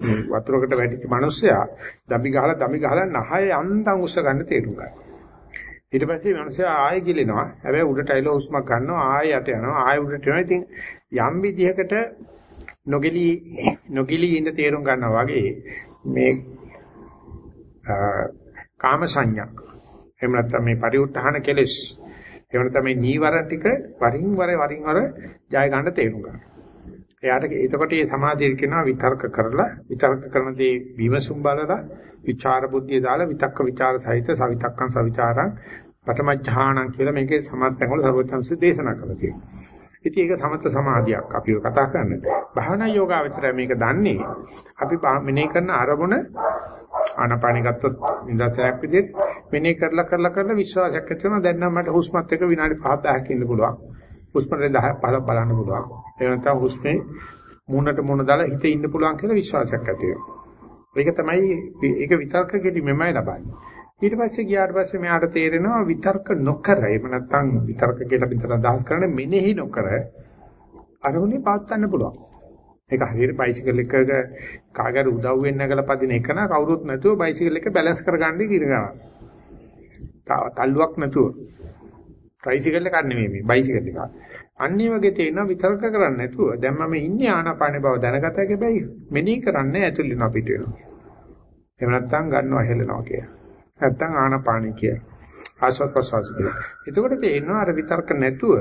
වතුරකට වැටිච්ච මිනිස්සයා දම්ි ගහලා දම්ි ගහලා නහය අන්තම් උස්ස ගන්න තේරුම් ගන්නවා. ඊට පස්සේ මිනිස්සයා ආයෙ ගිලිනවා. හැබැයි උඩට ඇවිල්ලා හුස්මක් ගන්නවා ආයෙ යට යනවා. ආයෙ උඩට යනවා. ඉතින් යම් විදිහකට නොගිලි නොගිලි ඉඳ තේරුම් ගන්නවා වගේ මේ කාම සංඥා. එහෙම නැත්නම් මේ පරිඋත්හාන කෙලෙස්. එහෙම නැත්නම් මේ නීවරණ ටික වරින් වර වරින් වර ජය ගන්න තේරුම් ගන්න. එයාට එතකොට මේ සමාධිය කියනවා විතර්ක කරලා විතර්ක කරන දේ විමසුම් බලලා විචාර බුද්ධිය දාලා විතක්ක ਵਿਚාර සහිත සවිතක්කං සවිචාරං පඨමඥානං කියලා මේකේ සමර්ථන වල සර්වඥාන්සේ දේශනා කරලා තියෙනවා. ඉතින් ඒක සමත සමාධියක් අපි කතා කරන්නේ. භාවනා යෝගාවචරය මේක දන්නේ අපි මෙනේ කරන අරමුණ ආනාපානෙ ගත්තොත් නිදර්ශනයක් විදිහට මෙනේ කරලා කරලා කරලා විශ්වාසයක් ඇති වෙනවා දැන් නම් මට හුස්මත් එක විනාඩි 5 10ක් ඉන්න පුළුවන් හුස්මට 10 15 බලන්න පුළුවන් ඒ නැත්නම් හුස්මේ මූණට මූණ දාලා හිතේ ඉන්න පුළුවන් කියලා විශ්වාසයක් ඇති වෙනවා ඒක තමයි ඒක විතර්ක කිරීමෙන්මයි ලබන්නේ ඊට පස්සේ ගියාට පස්සේ මෙයාට තේරෙනවා විතර්ක නොකර එහෙම නැත්නම් විතර්ක කියලා විතර අදහස් කරන්නේ මෙනෙහි නොකර අරමුණේ පාත් ගන්න පුළුවන් ඒක හරියට බයිසිකල් එකක කාගර උදව්වෙන් නැගලා පදින එක නා කවුරුත් නැතුව බයිසිකල් එක බැලන්ස් කරගන්න ඉගෙන ගන්නවා. තල්ලුවක් නැතුව. ට්‍රයිසිකල් එකක් නෙමෙයි මේ බයිසිකල් එක. අන්නේ වගේ තේනවා විතර්ක කරන්නේ නැතුව දැන් මම ඉන්නේ ආනාපානේ බව දැනගත හැකි මෙනෙහි කරන්නේ ඇතුළේ අපිට වෙනවා. එහෙම නැත්නම් ගන්නවා හෙලනවා කිය. නැත්නම් ආනාපානේ කිය. ආස්වාද ප්‍රසවාස කිය. එතකොට තේරෙනවා අර විතර්ක නැතුව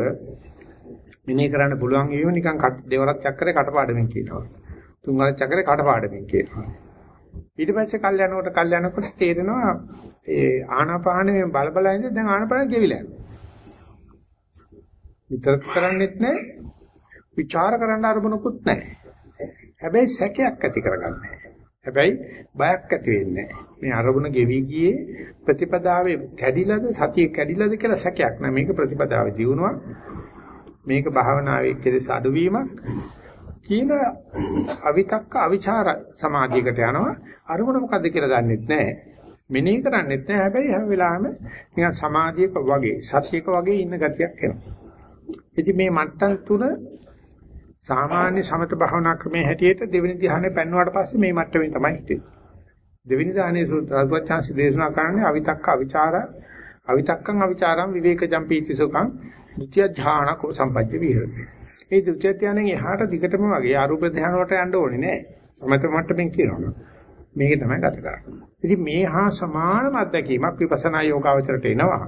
මෙනේ කරන්න පුළුවන් වීම නිකන් දෙවරක් චක්‍රේ කටපාඩමින් කියනවා. තුන්වරක් චක්‍රේ කටපාඩමින් කියනවා. ඊට පස්සේ කල් යනකොට කල් යනකොට තේරෙනවා ඒ ආනාපානේ බල බල ඉඳන් දැන් ආනාපාන ගෙවිලා යනවා. විතර කරන්නේත් නැහැ. ਵਿਚාර කරන්න අරමුණකුත් නැහැ. හැබැයි සැකයක් ඇති කරගන්නේ. හැබැයි බයක් ඇති වෙන්නේ මේ අරමුණ ගෙවි ගියේ ප්‍රතිපදාවේ කැඩිලාද සතිය කැඩිලාද කියලා සැකයක් නෑ. මේක ප්‍රතිපදාවේ දියුණුවක්. මේක භාවනාවේ කෙලෙස් අඩුවීමක්. කියන අවිතක්ක අවිචාර සමාධියකට යනවා. අරමුණ මොකද්ද කියලා දන්නෙත් නැහැ මෙනෙහි කරන්නෙත් නැහැ හැබැයි හැම වෙලාවෙම නිකන් සමාධියක වගේ සතියක වගේ ඉන්න ගතියක් එනවා. ඉතින් මේ මට්ටම් තුන සාමාන්‍ය සමත භාවනා ක්‍රමයේ හැටියට දෙවෙනි ධ්‍යානෙ පෙන්වුවාට පස්සේ මේ මට්ටමේ තමයි හිටියේ දෙවෙනි ධ්‍යානයේ සූත්‍රාස්වචාන්සි දේශනා කරන්නේ අවිතක්ක අවිචාර අවිතක්කං අවිචාරං විවේක ජම්පීති සුඛං ဒုတိ ය ධානක සම්පජ්ජ විහෙරති. මේ ဒုတိ ය ධානයෙන් එහාට දිගටම වගේ අරූප ධාන වලට යන්න ඕනේ නෑ. සමත මට්ටමින් කියනවා. මේක තමයි ගත කරන්නේ. ඉතින් මේ හා සමානම අත්දැකීමක් විපස්සනා යෝගාවචරයට එනවා.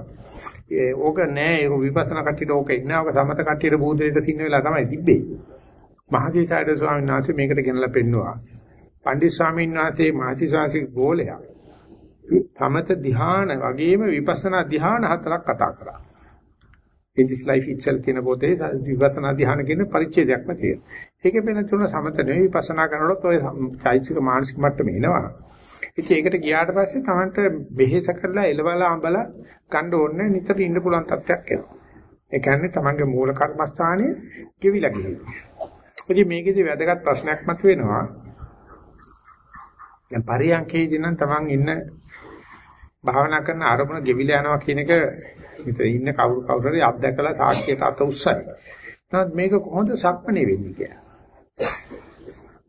ඒ ඕක නෑ ඒක විපස්සනා කට්ටියට ඕක ඉන්නේ. ඕක සමත කට්ටියට බෝධියට සින්න වෙලා තමයි තිබ්බේ. මහසීසාරද ස්වාමීන් වහන්සේ මේකට ගෙනලා පෙන්නවා. පණ්ඩිත ස්වාමීන් වහන්සේ මහසීසාසික ගෝලයා. සමත ධ්‍යාන වගේම විපස්සනා ධ්‍යාන හතරක් කතා කරා. In this life itself කියන පොතේ විපස්සනා ධ්‍යාන කියන පරිච්ඡේදයක්ම තියෙනවා. ඒකේ වෙන තුන සමත නෙවෙයි විපස්සනා කරනකොට ඔය චෛතසික මානසික මට්ටම එනවා. ඉතින් ඒකට ගියාට පස්සේ Tamanට වෙහෙස කරලා එලවලා අඹලා ගන්න ඕනේ නිතර ඉන්න පුළුවන් තත්ත්වයක් එනවා. ඒ කියන්නේ Tamanගේ මූල කර්මස්ථානයේ ගෙවිලා ගිහින්. ඉතින් මේකේදී වැදගත් ප්‍රශ්නයක් මතුවෙනවා. දැන් පරියන්කේදී නම් Taman ඉන්න භාවනා කරන අරමුණ ගෙවිලා යනවා කියන එක මෙතන ඉන්න කවුරු කවුරු හරි අත්දැකලා සාක්ෂියට අත උස්සයි. නමුත් මේක කොහොමද සක්මනේ වෙන්නේ කියලා.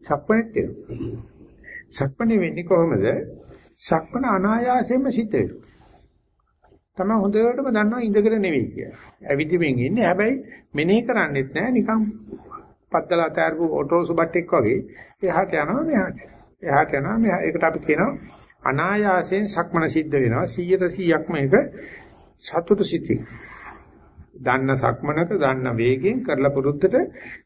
සක්මනේ තියෙනවා. සක්මනේ වෙන්නේ කොහොමද? සක්මන අනායාසයෙන්ම සිද්ධ වෙනවා. තමයි හොඳටම දන්නවා ඉඳගෙන නෙවෙයි කියලා. ඇවිදින්මින් ඉන්නේ. හැබැයි මෙනෙහි කරන්නේත් නැහැ නිකන් පත්තලා තෑරපු ඔටෝ සුබට් එක් වගේ එහාට යනවා මෙහාට. එහාට යනවා මෙහා. ඒකට අපි කියනවා අනායාසයෙන් සක්මන සිද්ධ වෙනවා 100 100ක් මේක සතුට සිටි. දන්න සක්මනක දන්න වේගයෙන් කරලා පුරුද්දට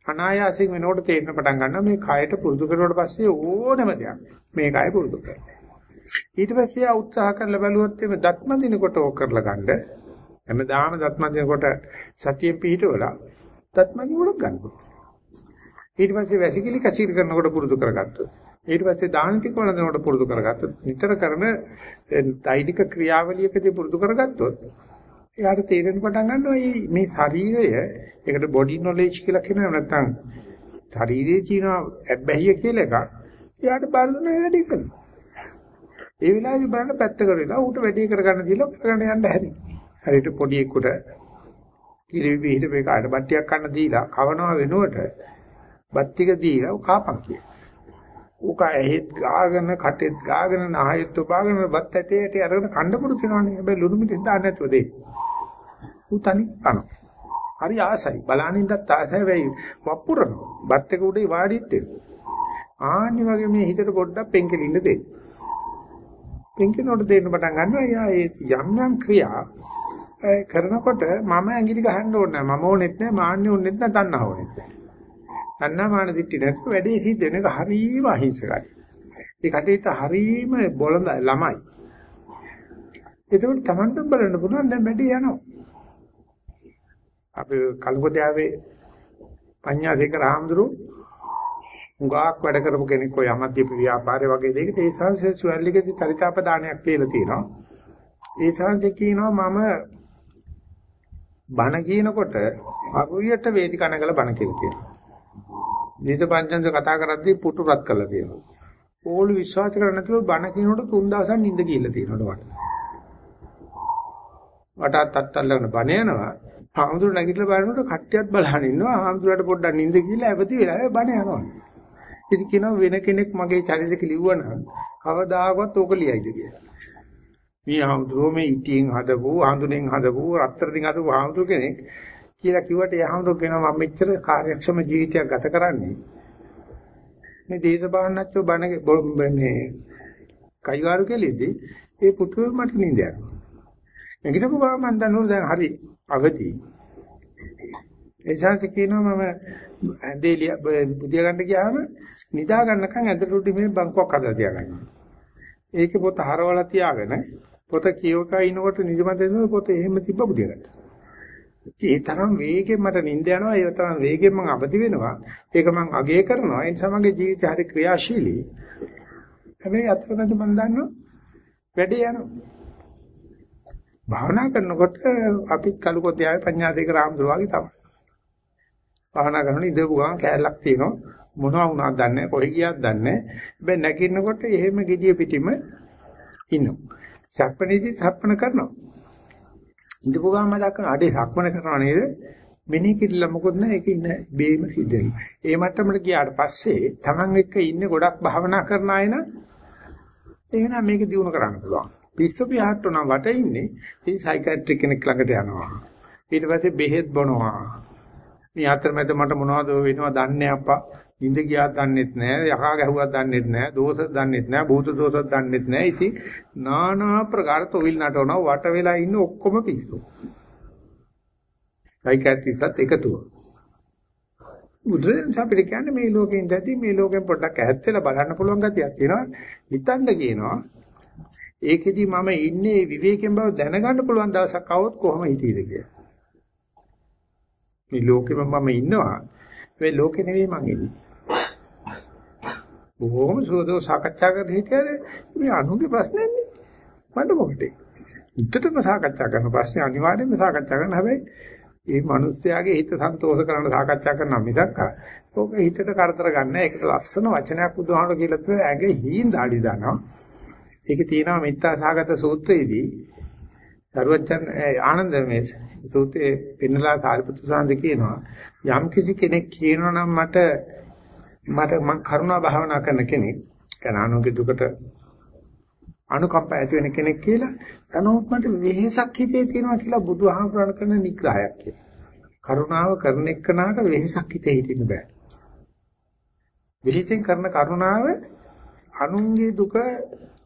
අනායාසයෙන් වෙනකොට තේරෙන පටන් ගන්නවා මේ කයට පුරුදු කරුවාට පස්සේ ඕනම දෙයක් මේ කය පුරුදු කරනවා. ඊට පස්සේ ආ උත්සාහ කරලා බලුවොත් එimhe දත්ම දිනකොට ඕක කරලා ගන්න හැමදාම දත්ම දිනකොට සතිය පිහිටවලා තත්මගේ උලක් ගන්න පුළුවන්. ඊට පස්සේ වැසිකිලි කචීර කරනකොට පුරුදු කරගත්තොත් ඊට පස්සේ දාන ටික වළඳනකොට පුරුදු කරගත්තොත් නිතර කරන දෛනික ක්‍රියාවලියකදී පුරුදු කරගත්තොත් එයාට තේරෙන්න පටන් ගන්නවා මේ ශරීරය ඒකට බොඩි නොලෙජ් කියලා කියනවා නැත්නම් ශරීරයේ තියෙන ඇබ්බැහිය කියලා එකක් එයාට බලන වැඩි කරනවා. ඒ වෙලාවේදී බලන්න පැත්ත කරලා ඌට වැඩි කරගන්න දීලා කරගන්න යන්න හැරි. හරියට පොඩි එක්කට කිරිවි පිහිට මේ කාට බට්ටියක් කන්න දීලා කවනවා වෙනුවට බත් ටික දීලා කාපන් කියන. ඌක ඇහෙත් ගාගෙන කටෙත් ගාගෙන නහයෙත් ඔබාගෙන බත් ඇටේ ඇටේ අරගෙන කන්න පුරුදු වෙනවනේ. හැබැයි ලුණු මිටි දාන්න නැතුව දෙයි. ඌ තනි කනවා. හරි ආසයි. බලනින්දත් ආසයි වෙයි. වප්පුරන. බත් එක උඩේ වාඩිත් වෙනවා. ආනි වගේ මේ හිතට පොඩ්ඩක් පෙන්කෙලින්න දෙන්න. පෙන්කෙනකොට දෙන්න පටන් ගන්නවා. යා ඒ යම් යම් ක්‍රියා කරනකොට මම ඇඟිලි ගහන්න ඕනේ නැහැ. මම ඕනෙත් නැහැ, මාන්නේ ඕනෙත් නැහැ, තණ්හාව ඕනෙත් නැහැ. තණ්හා මාන දිට්ටි නැත්නම් වැඩේ සිද්ධ වෙන එක හරීම අහිංසකයි. ඒ කටේට හරීම බොළඳ ළමයි. ඒකවල Tamanට බලන්න පුළුවන් දැන් වැඩේ යනවා. අපි කල්පෝදයාවේ පඤ්ඤාසේක රාමඳුරු උගාක් වැඩ කරපු කෙනෙක් ඔය අමද්දීප ව්‍යාපාරේ වගේ දෙයකට ඒ සංසේ සුවල්ලිකේ චරිතාපදානයක් කියලා තියෙනවා. ඒ සංසේ කියනවා මම බණ කියනකොට අරුයට වේදිකනගල බණ කියලා කියනවා. නීත පංචංශ කතා කරද්දී පුටු රත් කරලා තියෙනවා. ඕළු විශ්වාස කරන්නේ නැතුව බණ කියනකොට තුන් දවසක් නිින්ද ගිහිල්ලා තියෙනවා වට. වටත් අත්තල්ලගෙන බණ යනවා. ආම්දුර නැගිටලා බලනකොට කට්ටියත් බලහන් ඉන්නවා. ආම්දුරට පොඩ්ඩක් නිින්ද ගිහිල්ලා ඇවති වෙලා බණ යනවා. ඉතින් කියනවා වෙන කෙනෙක් මගේ චරිතක ලිව්වනම් කවදාකවත් ඕක ලියයිද කියලා. මේ ආම්දුරෝ මේ ඉටියෙන් හදපු, ආඳුනෙන් හදපු, රත්තරන්ින් හදපු ආම්දුර කෙනෙක් කියලා කිව්වට ඒ ආම්දුර කියනවා මම මෙච්චර කාර්යක්ෂම ජීවිතයක් ගත කරන්නේ. මේ දේශපාලනච්චෝ බණ මේ කයිවාරු කෙලෙද්දී ඒ පුතුවේ මට නිඳ යනවා. නැගිටපු ගමන් මම දන්නවා දැන් හරි අවදි. ඒ ශාන්ති කියනවා මම ඇඳේලිය බුදියා ගන්න ගියාම නිදා ගන්නකන් ඇඳට උඩි මේ බංකුවක් හදලා තියාගන්නවා. ඒකේ පොත හරවලා තියාගෙන පොත කියවක ඉනකොට නිදිමත එනවා පොත එහෙම තිබ්බ බුදියා ගත්තා. ඒ තරම් වේගෙන් මට නිින්ද යනවා ඒ තරම් වේගෙන් මම අවදි වෙනවා ඒක මම අගය කරනවා ඒ නිසා මගේ ජීවිතය හරි ක්‍රියාශීලී හැබැයි අතරමැද මම දන්නවා වැඩේ යනවා භාවනා කරනකොට අපි කලුකොත් යාවේ පඤ්ඤාසේක රාමදුර වගේ තමයි. භාවනා කරනකොට ඉඳපු ගමන් කෑල්ලක් තියෙනවා. මොනවා වුණාද දන්නේ නැහැ කොහෙ ගියාද දන්නේ නැහැ. හැබැයි නැගිටිනකොට එහෙම gediya පිටිම ඉන්නවා. සක්පනීති සක්පන කරනවා. ඉඳපු ගමන් දක්වන අඩේ සක්මන කරනවා නේද? මෙනෙහි කිරිලා මොකොත් නැහැ. ඒක ඉන්න බේම සිද්ධ වෙනවා. ඒ මට්ටමට ගියාට පස්සේ Taman එක්ක ඉන්නේ ගොඩක් භාවනා කරන අය නම් එහෙනම් මේක දිනු කරන්න පුළුවන්. පිස්සු පියාට උනා වට ඉන්නේ. ඉතින් සයිකියාට්‍රික් කෙනෙක් ළඟට යනවා. ඊට පස්සේ බෙහෙත් බොනවා. මේ අතරමැද මට මොනවද වෙනවද දන්නේ අප්පා. නිින්ද ගියාද දන්නෙත් නැහැ යකා ගැහුවාද දන්නෙත් නැහැ දෝෂ දන්නෙත් නැහැ භූත දෝෂ දන්නෙත් නැහැ ඉතින් নানা ප්‍රකාර තොවිල් නටවනවා වට වෙලා ඉන්න ඔක්කොම පිස්සු. සයිකියාට්‍රිස්ට් එකතුව. බුදුරජාණන් අපිට කියන්නේ මේ ලෝකෙන් දැදී මේ ලෝකෙන් පොඩ්ඩක් ඈත් වෙලා බලන්න පුළුවන් ගතියක් තියෙනවා. හිතන්න කියනවා ඒකෙදි මම ඉන්නේ විවේකයෙන් බව දැනගන්න පුළුවන් දවසක් આવොත් කොහොම හිතීද කියලා. මේ ලෝකෙම මම ඉන්නවා. මේ ලෝකෙ නෙවෙයි මං ඉන්නේ. බොහොම සෝදෝ සාකච්ඡා කරලා හිටියද? මේ අනුගේ ප්‍රශ්නයක් නේ. මට මොකටද උත්තරම සාකච්ඡා කරන ප්‍රශ්නේ අනිවාර්යයෙන්ම සාකච්ඡා කරන්න. හැබැයි මේ මිනිස්යාගේ හිත සන්තෝෂ කරන්න සාකච්ඡා කරනවා මිසක් ඕක හිතට කරදර ගන්න. ඒකට ලස්සන වචනයක් බුදුහාමර කියලා තියෙනවා. ඇඟේ හීන් දාඩි දානවා. ඒකේ තියෙනවා මෙත්තා සාගත සූත්‍රයේදී සරුවචන් ආනන්ද මේ සූත්‍රයේ පින්නලා සාරිපුත්‍ර සාන්ද කියනවා යම් කිසි කෙනෙක් කියනවා නම් මට මට මම කරුණා භාවනා කරන කෙනෙක් කනානුගේ දුකට අනුකම්ප ඇති වෙන කෙනෙක් කියලා අනෝත් මට වෙහෙසක් හිතේ තියෙනවා කියලා බුදුහාමුදුරණ කරන නිග්‍රහයක් කියලා. කරුණාව කරන එක්කනාට වෙහෙසක් හිතේ හිටින්න බෑ. වෙහෙසෙන් කරන කරුණාව අනුන්ගේ දුක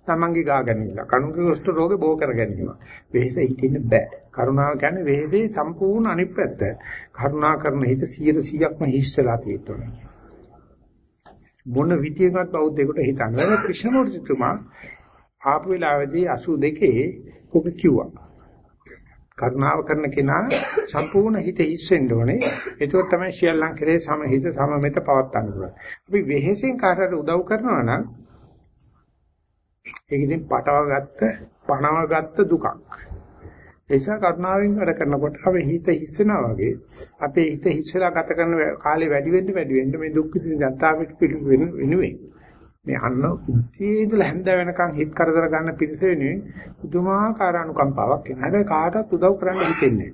තමන්ගේ ගා ගැනීම. කණුගේ කුෂ්ඨ රෝගේ බෝ කර ගැනීම. වෙහෙස හිටින්න බෑ. කරුණාව කියන්නේ වෙහෙසේ සම්පූර්ණ අනිත් පැත්ත. කරුණා කරන හිත 100%ක්ම හිස්සලා තියෙනවා. මොන විදියකට බෞද්ධයෙකුට හිතන්නේ ක්‍රිෂ්ණමූර්තිතුමා ආපු වෙලාවේදී 82 කොක කිව්වා. කරුණාව කරන කෙනා සම්පූර්ණ හිත හිස්සෙන්න ඕනේ. ඒකෝ තමයි සියල්ලන් කෙරේ සමහිත සමමෙත පවත්තන්න පුළුවන්. අපි වෙහෙසෙන් කාටට උදව් කරනවා නම් ඒක ඉතින් පටව ගත්ත, පණව ගත්ත දුකක්. ඒසා කරුණාවෙන් වැඩ කරනකොට අපි හිත හිස්සෙනවා වගේ අපේ හිත හිස්සලා ගත කරන කාලේ වැඩි වෙන්න වැඩි වෙන්න මේ දුක් විඳින ජනතාවට පිළි වෙනුවේ මේ අන්න ඉතින් හැන්ද වෙනකන් හිත කරදර ගන්න පිරිස වෙනුවෙන් පුදුමාකාර අනුකම්පාවක් එනවා. හැබැයි කාටවත් උදව් කරන්න හිතෙන්නේ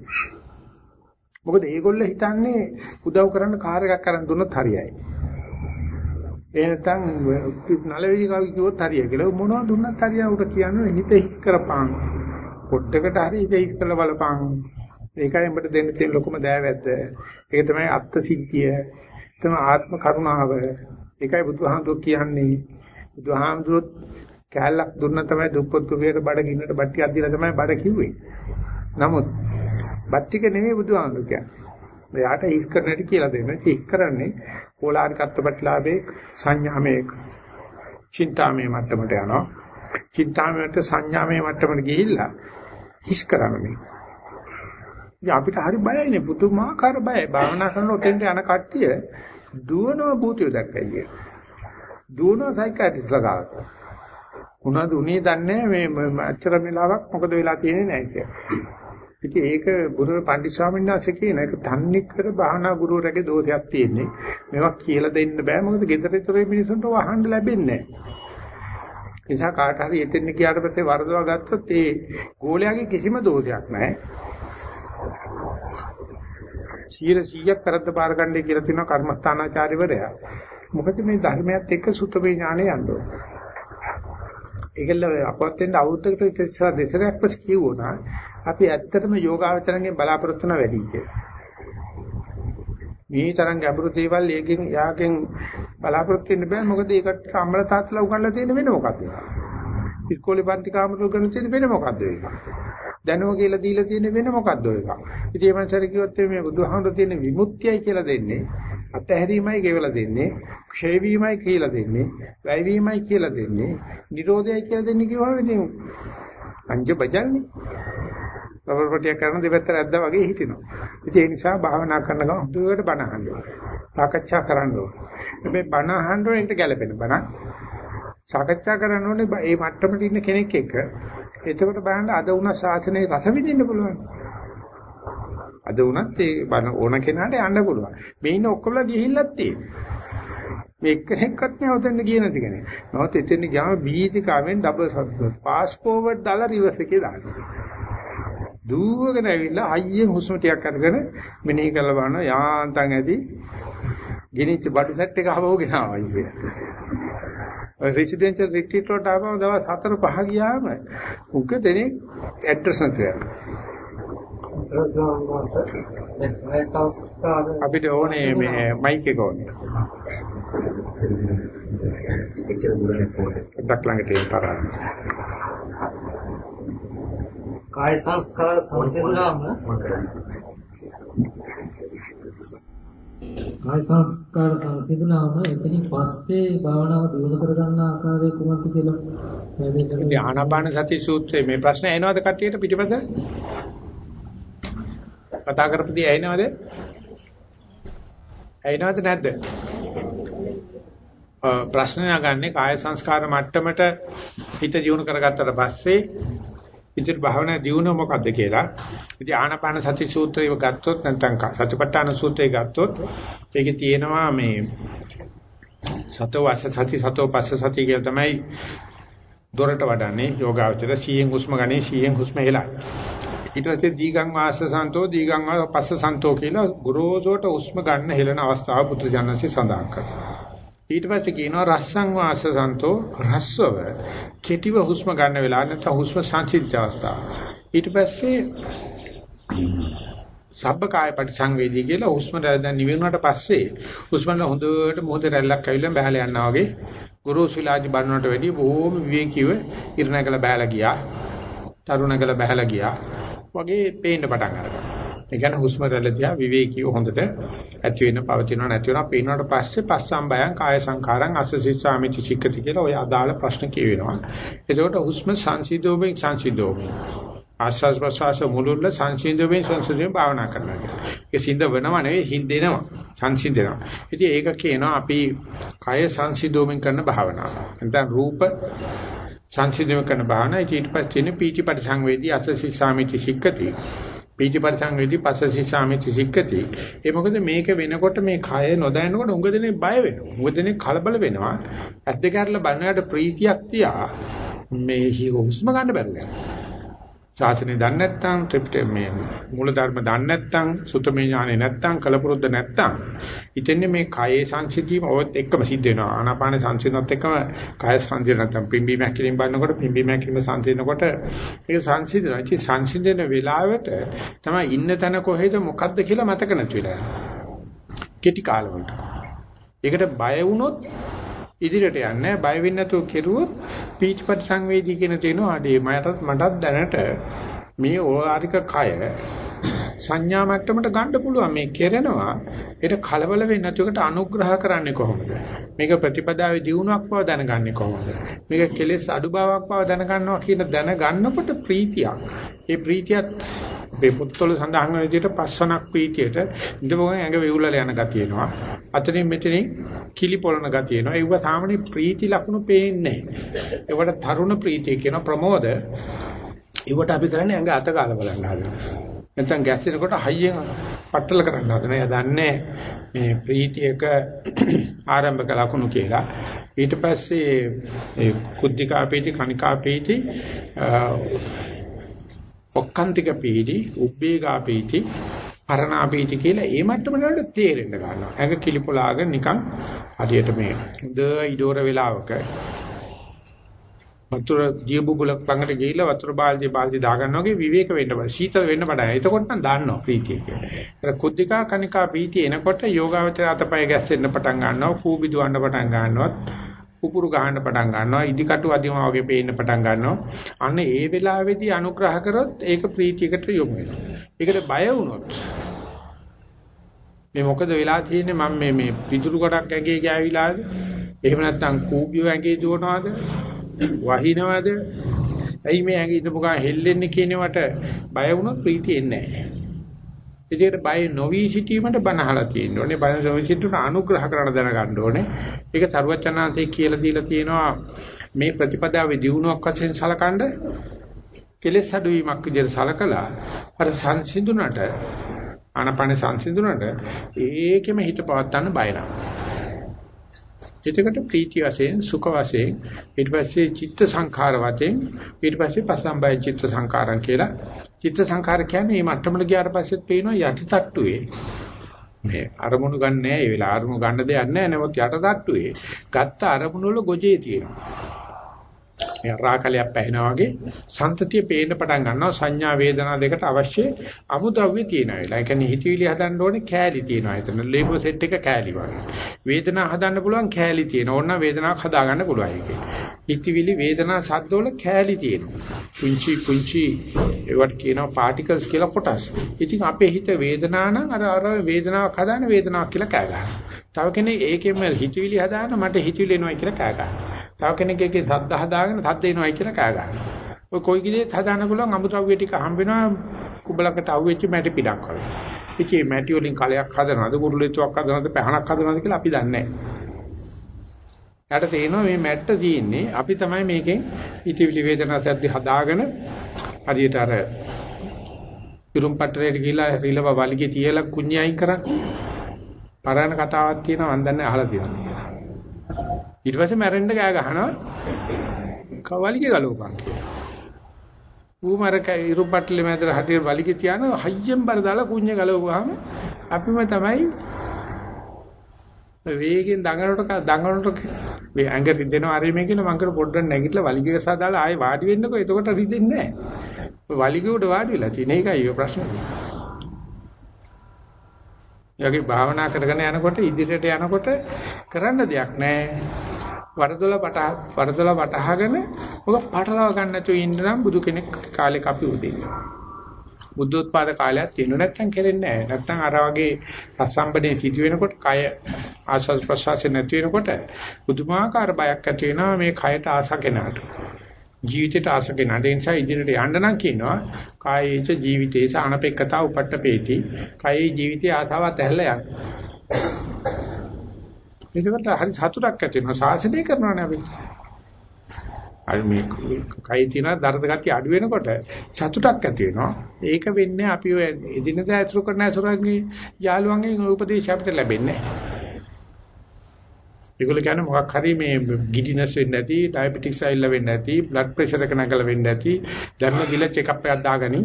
මොකද ඒගොල්ලෝ හිතන්නේ උදව් කරන්න කාර් එකක් කරන් දුන්නොත් හරියයි. ඒ නැත්නම් නලවිලි කවි කිව්වොත් හරියයි කියලා මොනවද දුන්නත් හරියයි උට කියන්නේ හිත හිත කරපං. පොට්ටකට හරි හිත හිත කරලා බලපං. ඒකයි උඹට දෙන්න තියෙන ලොකුම දෑවැද්ද. ඒක තමයි අත්ත් සිද්ධිය. තමයි ආත්ම කරුණාව. ඒකයි බුදුහාමුදුරුවෝ කියන්නේ. බුදුහාමුදුරුවෝ කැලලක් දුන්න තමයි දුප්පත් කුවියට බඩ ගින්නට බට්ටියක් දීලා තමයි බඩ කිව්වේ. නමුත් බට්ටික නෙමෙයි බුදුහාමුදුරුවෝ කියන්නේ. එයාට හිස් කරන්න හැටි කියලා දෙන්න. හිස් කරන්නේ පෝලාරිකත්ව ප්‍රතිලාභේ සංඥාමේ චින්තාමේ මට්ටමට යනවා. චින්තාමයට සංඥාමේ මට්ටමට ගිහිල්ලා හිස් කරන්නේ. ඉතින් අපිට හරි බයයිනේ පුදුමාකාර බයයි. භාවනා කරනකොට එන්න යන කට්ටිය දුවනවා භූතිය දැක්කයි කිය. දුවනවා සයිකියාට්‍රිස්ලා ගාවට. උනද උනේ දන්නේ මේ අච්චර වෙලාවක් මොකද වෙලා තියෙන්නේ නැහැ කියලා. ඉතින් ඒක බුදුර පණ්ඩිත ස්වාමීන් වහන්සේ කියන එක තන්නේ කර භාවනා ගුරුවරයාගේ දෝෂයක් තියෙන්නේ. මේවා කියලා දෙන්න බෑ මොකද ගෙදරිතරේ මිනිසුන්ට වහන්න ලැබෙන්නේ නැහැ. නිසා කාට හරි එතෙන් ගියාට පස්සේ වරදවා ගත්තොත් ඒ ගෝලයාගේ කිසිම දෝෂයක් නැහැ. 100ක් කරද්ද පාර ගන්නයි කියලා තියෙනවා කර්මස්ථානාචාර්යවරයා. මොකද මේ ධර්මයත් එක්ක සුතමේ ඥානෙ යන්න ඕන. ඒකල අපවත් වෙන්න අවුරුද්දකට ඉස්සර දෙසරයක් පස් කියවුණා අපි ඇත්තටම යෝගාවචරණයෙන් බලාපොරොත්තු වෙන වැඩි කියලා. මේ තරම් ගැඹුරු දේවල් ඒකෙන් යාගෙන් බලාපොරොත්තු වෙන්න බෑ. මොකද ඒකට අම්මල තාත්තලා උගන්ලා තියෙන වෙන මොකක්ද ඉස්කෝලේ පන්ති කාමරවල ගන්න තියෙන වෙන මොකක්ද ඒක? දැනුව කියලා දීලා තියෙන වෙන මොකක්ද ඒක ඉතින් මේ මනසට කිව්වොත් මේ බුදුහාමුදුරු තියෙන විමුක්තියයි කියලා දෙන්නේ අත්හැරීමයි කියලා දෙන්නේ ක්ෂය වීමයි කියලා දෙන්නේ වැය වීමයි කියලා දෙන්නේ නිරෝධයයි කියලා දෙන්නේ කිව්වම ඉතින් අංජ බජන්නේ රබර් පටිය කරන දෙපැත්තට ඇද්දා වගේ හිටිනවා. ඉතින් ඒ නිසා භාවනා කරන ගමන් හොඳට බණ අහන්න ඕනේ. සාකච්ඡා කරන්න ඕනේ. මේ බණ අහන්න ඕනේ ඒකට ගැළපෙන බණ. සාකච්ඡා කරන්න ඕනේ මේ මට්ටමට ඉන්න කෙනෙක් එක්ක. එතකොට බලන්න අද වුණ ශාසනයේ රස විඳින්න පුළුවන්. අද වුණත් ඒ බණ ඕන කෙනාට යන්න පුළුවන්. මේ ඉන්න ඔක්කොම ගිහිල්ලක් තියෙනවා. මේ එක්කෙනෙක්වත් නෑ උතෙන් ගියේ නැති කෙනෙක්. නමුත් එතෙන් ගියාම බීජිකාවෙන් ඩබල් සබ් පාස්පෝර්ට් දාලා රිවර්ස් එකේ දානවා. දුවගෙන ඇවිල්ලා අයියෙන් හුස්ම ටිකක් අරගෙන මෙනෙහි කරලා බලනවා යාන්තම් ඇති ගිනිච්ච බඩු සෙට් එක හවෝගෙන ආවයි කියලා. ඔය රෙසිඩෙන්ෂල් රිට්‍රීට් වලට ආවම දවස් 4 5 ගියාම උග දෙනෙක් ඇඩ්‍රස් නැතුව යනවා. අපිට ඕනේ මේ මයික් එක ඕනේ. ඩක් ළඟට එන්න තරහ. කාය සංස්කාර සංසිඳුනාම කාය සංස්කාර සංසිඳුනාම එතනින් පස්සේ භාවනාව දියුණු කර ගන්න ආකාරය කොහොමද කියලා ඉතින් ආනාපාන සති සූත්‍රයේ මේ ප්‍රශ්නේ එනවද කට්ටියට පිටිපත කතා කරපදී ඇහෙනවද ඇහෙනවද නැද්ද ප්‍රශ්න නගන්නේ කාය සංස්කාර මට්ටමට හිත දියුණු කරගත්තට පස්සේ ඉතින් භාවනා දියුණුව මොකද්ද කියලා. ඉතින් ආනාපාන සති සූත්‍රය ගත්තොත් නැත්නම් සතිපට්ඨාන සූත්‍රය ගත්තොත් ඒකේ තියෙනවා මේ සතෝ වාස සති සතෝ පස්ස සති කියලා තමයි දොරට වඩන්නේ යෝගාවචර සීයෙන් හුස්ම ගන්නේ සීයෙන් හුස්ම හෙලයි. ඊට පස්සේ දීගං වාස සන්තෝ දීගං පස්ස සන්තෝ කියලා ගුරුසෝට හුස්ම ගන්න හෙලන අවස්ථාව පුත්‍ර ජනසේ සඳහන් කරනවා. ඊට පස්සේ කියනවා රස්සං වාස සන්තෝ රස්සව කෙටිව හුස්ම ගන්න වෙලාව නැත්නම් හුස්ම සංසිද්ධ අවස්ථාව. ඊට පස්සේ සබ්බකාය පරිසංවේදී කියලා හුස්ම දැන් නිවෙනුනට පස්සේ හුස්මල හොඳට මොහොත රැල්ලක් ඇවිල්ලා බහලා යනවා වගේ ගුරුසුලාජි බන්නට වැඩිය බොහොම විවේකීව ඉරණකල බහලා ගියා. තරුණකල බහලා ගියා. වගේ පේන්න පටන් අරගන්නවා. ඒ කියන්නේ හුස්ම රැල්ල දිහා විවේකීව හොඳට ඇති වෙන පවතිනව නැති වෙනව පේනවට පස්සේ පස්සම් බයං කාය සංඛාරං අසසිස්සාමිති චික්කති කියලා ඔය අදාළ ප්‍රශ්න කියවෙනවා. එතකොට හුස්ම සංසිද්ධෝමෙන් සංසිද්ධෝමෙන් ආස්වාස් ප්‍රසවාස මුලුල්ල සංසිඳුමින් සංසිඳුමින් භාවනා කරනවා කියලා. ඒක සිඳ වෙනව නෙවෙයි හින්දෙනවා. සංසිඳෙනවා. ඉතින් ඒක කියනවා අපි කය සංසිඳුමින් කරන භාවනාව. නැත්නම් රූප සංසිඳුමින් කරන භාවනාව. ඊට පස්සේ තියෙන පීටි පරිසංවේදී අසසි සාමිති සික්කති. පීටි පරිසංවේදී පසසි සාමිති සික්කති. ඒ මොකද මේක වෙනකොට මේ කය නොදැනනකොට උඟ දෙනේ බය වෙනවා. උඟ දෙනේ කලබල වෙනවා. ඇද්ද කැරලා බලනකොට ප්‍රීතියක් තියා මේ හුස්ම ගන්න බැරුව යනවා. ශාසනය දන්නේ නැත්නම් ත්‍රිපිටක මේ මූල ධර්ම දන්නේ නැත්නම් සුතමේ ඥානෙ නැත්නම් කලපුරුද්ද නැත්නම් ඉතින්නේ මේ කයේ සංසිද්ධියම ඔයත් එක්කම සිද්ධ වෙනවා. ආනාපාන සංසිඳනත් එක්කම කය සංසිඳන නැත්නම් පිම්බි මැකිලින් බලනකොට පිම්බි මැකිලිම සංසිඳනකොට ඒක සංසිඳනවා ඉතින් සංසිඳන වෙලාවට තමයි ඉන්න තැන කොහෙද මොකද්ද කියලා මතක නැති වෙලා කෙටි කාලවලට. ඒකට බය වුණොත් ඉදිරියට යන්නේ බය වෙන්නේ නැතුව කෙරුවොත් පීචපට සංවේදී කියන තේනවා. අඩේ මටත් මටත් දැනට මේ ඕලාරික කය සංඥා මට්ටමට ගන්න පුළුවන් මේ කෙරෙනවා ඒක කලබල වෙන්නේ නැතුවකට අනුග්‍රහ කරන්නේ කොහොමද මේක ප්‍රතිපදාවේ දියුණුවක් බව දැනගන්නේ කොහොමද මේක කෙලෙස් අඩු බවක් බව දැනගන්නවා කියන දැනගන්නකොට ප්‍රීතියක් ඒ ප්‍රීතියත් මේ පුත්තල සඳහන් වෙන විදිහට පස්සනක් පීතියට ඉඳපොගෙන් ඇඟ වෙවුලලා යන ගතිය එනවා. අතනින් මෙතනින් කිලි පොළන ගතිය එනවා. ඒව සාමාන්‍ය ප්‍රීති ලක්ෂණ පේන්නේ නැහැ. ඒවට තරුණ ප්‍රීතිය කියන ප්‍රමෝද. ඒවට අපි කරන්නේ ඇඟ අත කාලා බලන්න හදනවා. නැත්නම් ගැස්සෙනකොට හයියෙන් පట్టල කරන්න හදන. එයා දන්නේ මේ ප්‍රීතියක ආරම්භක ලකුණු කියලා. ඊට පස්සේ ඒ කුද්ධිකා පීති කනිකා පීති ඔක්කාන්තික පීටි, උබ්බේගා පීටි, පරණා පීටි කියලා ඒ මට්ටමට වලට තේරෙන්න ගන්නවා. ඇඟ කිලිපොලාගෙන නිකන් හරියට මේ හොඳ ඉඩෝර වෙලාවක වතුර දියබුබුලක් ළඟට ගිහිල්ලා වතුර බාල්දිය බාල්දිය දාගන්නවා වගේ විවේක වෙන්න බෑ. සීතල වෙන්න බෑ. එතකොට නම් දාන්නවා ප්‍රීතිය කියලා. අර කුද්ධිකා කනිකා ප්‍රීතිය එනකොට යෝගාවචර අතපය ගැස්සෙන්න පටන් ගන්නවා. කූබි දුවන්න පටන් ගන්නවා. උකුරු ගහන්න පටන් ගන්නවා ඉදිකටු අදිනවා වගේ පේන්න පටන් ගන්නවා අන්න ඒ වෙලාවේදී අනුග්‍රහ කරොත් ඒක ප්‍රීතියකට යොමු වෙනවා ඒකට බය වුණොත් මේ මොකද වෙලා තියෙන්නේ මම මේ මේ පිටුරු කොටක් ඇඟේ ගෑවිලාද එහෙම නැත්නම් කූඹිය ඇඟේ දුවනවාද වහිනවද ඇයි මේ ඇඟේ ඉඳපු ගා හෙල්ලෙන්නේ කියනවට බය වුණොත් ප්‍රීතිය එන්නේ නැහැ ඒකට බය නොවි සිටීමට බනහලා තියෙන්න ඕනේ. බය නොවි සිටීමට අනුග්‍රහ කරන දැනගන්න ඕනේ. ඒක සරුවචනාන්තේ කියලා දීලා තියෙනවා මේ ප්‍රතිපදාවේ දියුණුවක් වශයෙන් සලකනද කෙලෙස් අඩුවීමක් විදිහට සලකලා අර සංසිඳුණට ආනපන සංසිඳුණට ඒකෙම හිත පවත්තන්න බය නැහැ. එතකොට ප්‍රීති වශයෙන් සුඛ වශයෙන් ඊට පස්සේ චිත්ත සංඛාර වශයෙන් ඊට පස්සේ පසම්බය චිත්ත සංඛාරම් කියලා. චිත්ත සංඛාර කියන්නේ මේ මට්ටමට ගියාට පස්සෙත් පේනවා යටි තට්ටුවේ මේ අරමුණු ගන්න නෑ ඒ වෙලාව අරමුණු ගන්න දෙයක් නෑ නමුත් යට තට්ටුවේ ගත්ත අරමුණු වල ගොජේ තියෙනවා. මේ රාකලයක් පැහැිනා වගේ සන්තතිය පේන්න පටන් ගන්නවා සංඥා වේදනා දෙකට අවශ්‍ය අමුද්‍රව්‍ය තියෙන වෙලාව. ඒ කියන්නේ හිතවිලි හදන්න ඕනේ කෑලි තියෙනවා. එතන ලේබල් සෙට් එක කෑලි වගේ. වේදනා හදන්න පුළුවන් කෑලි තියෙන. ඕන වේදනාවක් හදා ගන්න පුළුවන් ඒකේ. හිතවිලි වේදනා සද්දවල කෑලි තියෙනවා. පුංචි පුංචි ඒවට කියනවා පාටිකල්ස් කියලා කොටස්. ඉතින් අපේ හිත වේදනා නම් අර අර වේදනාවක් හදාන වේදනාවක් කියලා කෑ ගන්නවා. තව කෙනෙක් ඒකෙම හිතවිලි හදාන මට හිතවිලි එනවා කියලා කෑ ගන්නවා. තව කෙනෙක්ගේ සද්ද හදාගෙන සද්ද එනවයි කියලා කෑ ගන්නවා. ඔය කොයි කිදේත් හදාන්න පුළුවන් අමුද්‍රව්‍ය ටික හම්බ වෙනවා කුඹලකට අවුෙච්ච මැටි පිටක් වගේ. ඉතින් මේ මැටි වලින් කලයක් හදනවද කුරුලෙතුවක් හදනවද පහනක් හදනවද කියලා අපි දන්නේ නැහැ. යට තේනවා මේ මැට්ට තියෙන්නේ අපි තමයි මේකෙන් ඉතිවිලි වේදනා සද්ද හදාගෙන හරියට අර පිරුම් පටරේට ගිහිලා රිලව වලිගේ තියලා කුණ්‍ය අයින් කරන්නේ. පරණ කතාවක් තියෙනවා මම දන්නේ අහලා තියෙනවා. ඊට පස්සේ මැරෙන්න ගෑ ගහනවා කවලිගේ ගලවපන් කියලා. ඌමරක ඉරුපට්ටලෙ මැදට හදිර වලිගේ තියාන හයියෙන් බර දාලා කුඤ්ඤ ගලවුවාම අපිම තමයි වේගෙන් දඟනට දඟනට මේ ඇඟ රිදෙනවා අර මේ කියලා මං කර පොඩ්ඩක් නැගිටලා වලිගේ ගසා දාලා ආයෙ වාඩි වෙන්නකෝ එතකොට රිදෙන්නේ නැහැ. වලිගේ උඩ වාඩි වෙලා තියෙන එකයි ඔය ප්‍රශ්නේ. යගේ භාවනා කරගෙන යනකොට ඉදිරියට යනකොට කරන්න දෙයක් නැහැ. වරදොල පටහ වරදොල වටහාගෙන ඔක පටලවා ගන්න නැතුව ඉන්න නම් බුදු කෙනෙක් කාලෙක අපි උදේ. බුද්ධෝත්පාද කාලයක් තියෙනවා නැත්තම් කෙරෙන්නේ නැහැ. නැත්තම් අර වගේ ප්‍රසම්බනේ සිටි වෙනකොට කය ආස්වාද ප්‍රසවාස නැති වෙනකොට පුදුමාකාර බයක් ඇති වෙනවා මේ කයට ආස කෙනාට. ජීවිතයට ආසකේ නැඩේ නිසා ඉදිරියට යන්න නම් කියනවා කායේච ජීවිතේස අනපෙක්කතා උපට්ඨපේති කායේ ජීවිතයේ ආසාවත් ඇහැල්ලා යන්න. ඒකට හරි සතුටක් ඇති වෙනවා සාසනය කරනවානේ අපි. අර මේ කයි තියෙන දරද ගතිය අඩු වෙනකොට සතුටක් ඇති වෙනවා. ඒක වෙන්නේ අපි ඔය එදිනදා ඇසුරු කරන ඇසුරන්ගේ යාළුවන්ගේ උපදේශ අපිට ලැබෙන්නේ නැහැ. ඒගොල්ලෝ කියන්නේ මොකක් හරි මේ ගිඩිනස් වෙන්නේ නැති, ඩයබටික්ස් ඇවිල්ලා වෙන්නේ නැති, බ්ලඩ් ප්‍රෙෂර් එක නැගලා වෙන්නේ නැති, ධර්ම ගිල චෙක් අප් එකක් දාගනි.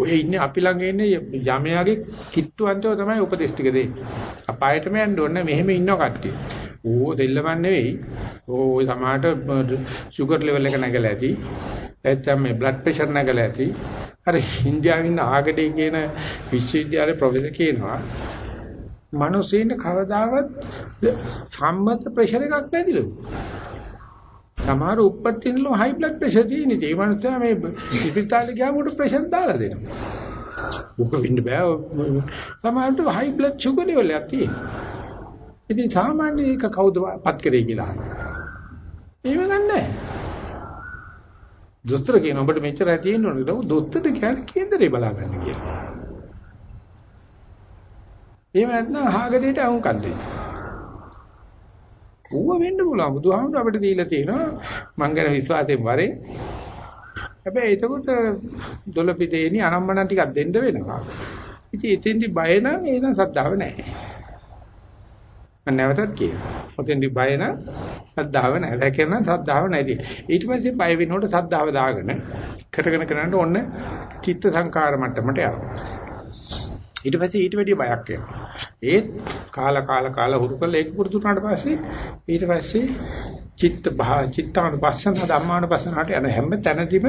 ඔය ඉන්නේ අපි ළඟ ඉන්නේ යමයාගේ කිට්ටු අන්තව තමයි උපදේශ ටික දෙන්නේ. අපායටම යන්න ඕනේ මෙහෙම ඉන්නව කට්ටිය. ඕ දෙල්ලමන් නෙවෙයි. ඕ සමහරට සුගර් ලෙවල් එක නැගලා ඇති. නැත්නම් මේ බ්ලඩ් ප්‍රෙෂර් නැගලා ඇති. අර ඉන්දියාවේ ඉන්න ආගඩේ කියන විශ්වවිද්‍යාලේ ප්‍රොෆෙසර් කියනවා මිනිස්සෙන්න කවදාවත් සම්මත ප්‍රෙෂර් එකක් නැතිලු. සමහර උප්පත්තිනල හයි බ්ලඩ් ප්‍රෙෂර් තියෙන ඉතින් ඒ මනුස්සයා මේ ඉස්පිරිතාලේ ගියාම උඩ ප්‍රෙෂර් දාලා දෙනවා. උක වෙන්න බෑ. සමහරට හයි බ්ලඩ් ෂුගර් ලෙවල් එකක් තියෙනවා. ඉතින් සාමාන්‍ය එක කවුද පත් කරේ කියලා අහනවා. එහෙම ගන්නෑ. දොස්තර කියන ඔබට මෙච්චරයි තියෙන්න ඕනේ. දොස්තරට කියන්නේ කේන්දරේ බලාගන්න කියලා. එහෙම නැත්නම් අහගඩේට අහුම්කම් දෙන්න. ඌව වෙන්න පුළුවන්. බුදුහාමුදුර අපිට දීලා තියෙනවා මං ගැන විශ්වාසයෙන් වරේ. හැබැයි එතකොට දොළපිතේනි අනම්මන ටිකක් දෙන්න වෙනවා. ඉතින් එතෙන්දි බය නම් එන සද්ධාව නැහැ. මම නැවතත් කියනවා. ඔතෙන්දි බය නම් සද්ධාව නැහැ. දැකන සද්ධාව නැති. ඊට පස්සේ බය වෙනකොට සද්ධාව දාගෙන කරගෙන කරනකොට ඔන්න චිත්ත සංකාර මට්ටමට යනවා. ඊට පස්සේ ඊට වැඩිය බයක් එනවා. ඒත් කාලා කාලා කාලා හුරු කරලා ඒක පුරුදු වුණාට පස්සේ ඊට පස්සේ චිත්ත භා චිත්තානුපස්සන ධම්මානුපස්සනට යන හැම තැනදීම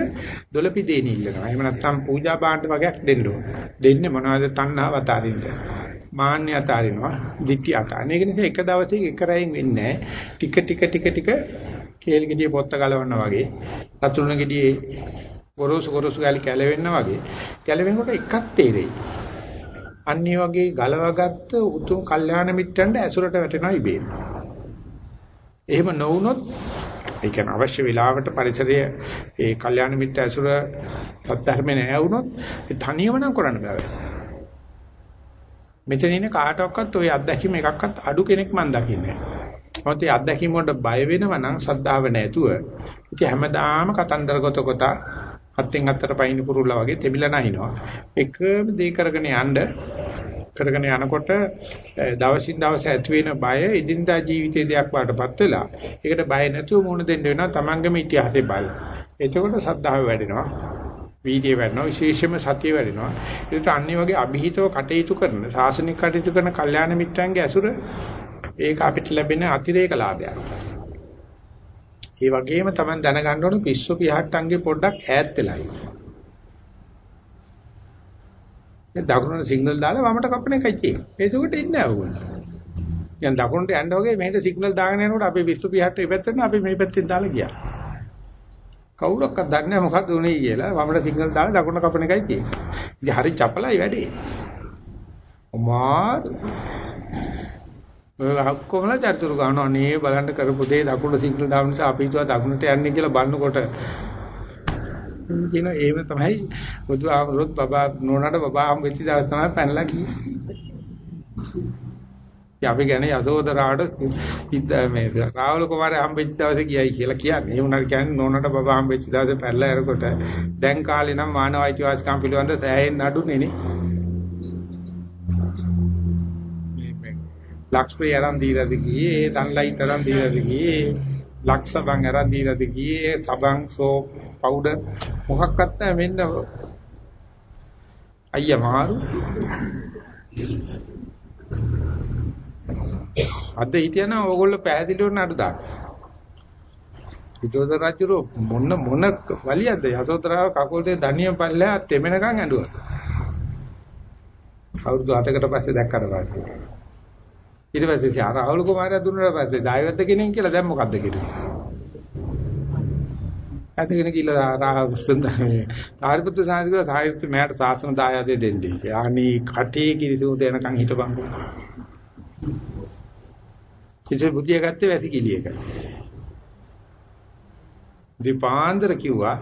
දොළපි දෙන ඉල්ලනවා. එහෙම නැත්නම් පූජා භාණ්ඩ වගේක් දෙන්න ඕන. දෙන්නේ මොනවද තණ්හාව අතාරින්න. මාන්නය අතාරිනවා. ditthi අතාරින. ඒක නිසා එක දවසක එක රැයින් වෙන්නේ නැහැ. ටික ටික ටික ටික කේල් ගෙඩිය පොත්ත ගලවනවා වගේ. රතුරුණ ගෙඩියේ ගොරෝසු ගොරෝසු ගාලි කැලවෙන්න වගේ. කැලවෙනකොට එකක් තේරෙයි. අන්නේ වගේ ගලවගත්ත උතුම් කල්යාණ මිත්‍රන්ට ඇසුරට වැටෙනවා ඉබේම. එහෙම නොවුනොත් ඒ කියන්නේ අවශ්‍ය වෙලාවට පරිසරය ඒ කල්යාණ මිත්‍ර ඇසුර සත්‍යර්මේ නැහැ වුණොත් ඒ තනියම නම් කරන්න බෑ. මෙතන ඉන්න කාටවත් ওই අත්දැකීම එකක්වත් අඩු කෙනෙක් මම දකින්නේ නැහැ. මොකද ඒ අත්දැකීම වලට බය වෙනවා නම් සද්ධාව නැතුව ඉතින් හැමදාම කතන්දර ගොත කොට අත්ෙන් අත්තට පයින් පුරුල්ලා වගේ තෙමිලා නැහිනවා. එකම දේ කරගෙන යන්න කරගෙන යනකොට දවසින් දවස ඇති වෙන බය ඉදින්දා ජීවිතයේ දෙයක් වඩටපත් වෙලා ඒකට බය නැතුව මුහුණ දෙන්න වෙනවා තමන්ගේම ඉතිහාසය බලලා. එතකොට සද්ධාව වැඩෙනවා. වීර්යය වැඩෙනවා විශේෂයෙන්ම සතිය වැඩෙනවා. ඒකට අන්නේ වගේ අභිහිතව කටයුතු කරන සාසනික කටයුතු කරන කල්යාණ මිත්‍රයන්ගේ ඇසුර ඒක අපිට ලැබෙන අතිරේක ලාභයක්. ඒ වගේම තමයි දැනගන්න ඕන පිස්සු පිහට්ටන්ගේ පොඩ්ඩක් ඈත් වෙලා ඉන්න. ඒ දකුණට සිග්නල් දාලා වමට කපන එකයි තියෙන්නේ. ඒකට ඉන්නේ නැහැ දැන් දකුණට යන්න වගේ මෙහෙට සිග්නල් දාගෙන යනකොට අපි පිස්සු පිහට්ට ඉපැත්තෙන් අපි මේ පැත්තෙන් දාලා ගියා. කවුරක්වත් දන්නේ නැහැ මොකද්ද උනේ කියලා. වමට සිග්නල් දාලා දකුණට කපන එකයි තියෙන්නේ. ඉතින් හරි චපලයි වැඩේ. අමාරු ඔය ඔක්කොමලා චරිචුරු ගන්නවා නේ බලන්න කරපු දේ දකුණට සිග්නල් දාන නිසා අපි හිතුවා දකුණට යන්නේ කියලා බලනකොට කියන ඒව තමයි බුදු ආමරොත් බබා නෝනාට බබා හම් වෙච්ච දවස් තමයි පැනලා ගියේ. අපි කියන්නේ යසෝදරාට ඉත මේ රාහුල කුමාරයා හම්බෙච්ච දවසේ ගියයි කියලා කියන්නේ. ඒ උනාට කියන්නේ නෝනට බබා හම්බෙච්ච දවසේ පැනලා එනකොට දැන් කාලේ නම් මානව අයිතිවාසිකම් පිළිබඳ සෑහෙන්න අඩුනේ නේ. ලක්ස්ප්‍රේ අරන් දීලාද ගියේ, සන්ලයිට් අරන් දීලාද ගියේ, ලක්සබන් අරන් දීලාද ගියේ, සබන් සෝප් පවුඩර් මොකක්වත් නැහැ මෙන්න අයියා මාරු අද හිටියනම් ඕගොල්ලෝ පැහැදිලිව නඩු දාන්න. විදෝද රජුරෝ මොන මොන වලියද යසෝදරාව කකුල් දෙක දණිය පල්ලෙහා තෙමෙනකන් ඇඬුවා. අවුරුදු 7කට පස්සේ දැක්කට පස්සේ. ඊට පස්සේ ආ රාහුල කුමාරයා දුන්නාට පස්සේ දායවත්ත කෙනෙක් කියලා දැන් මොකද්ද කිරුවේ? ඇතගෙන කියලා රාහුස්තන්දේ ආරිපුත්‍ර සාහිත්‍ය සාහිත්‍ය මෑට සාසන දායාදේ දෙන්නේ. අනේ කටේ කිරිසු දෙනකන් හිටපන්කෝ. කිසි බුද්ධිය ගත්තේ වැසි කිලියක. දීපාන්දර කිව්වා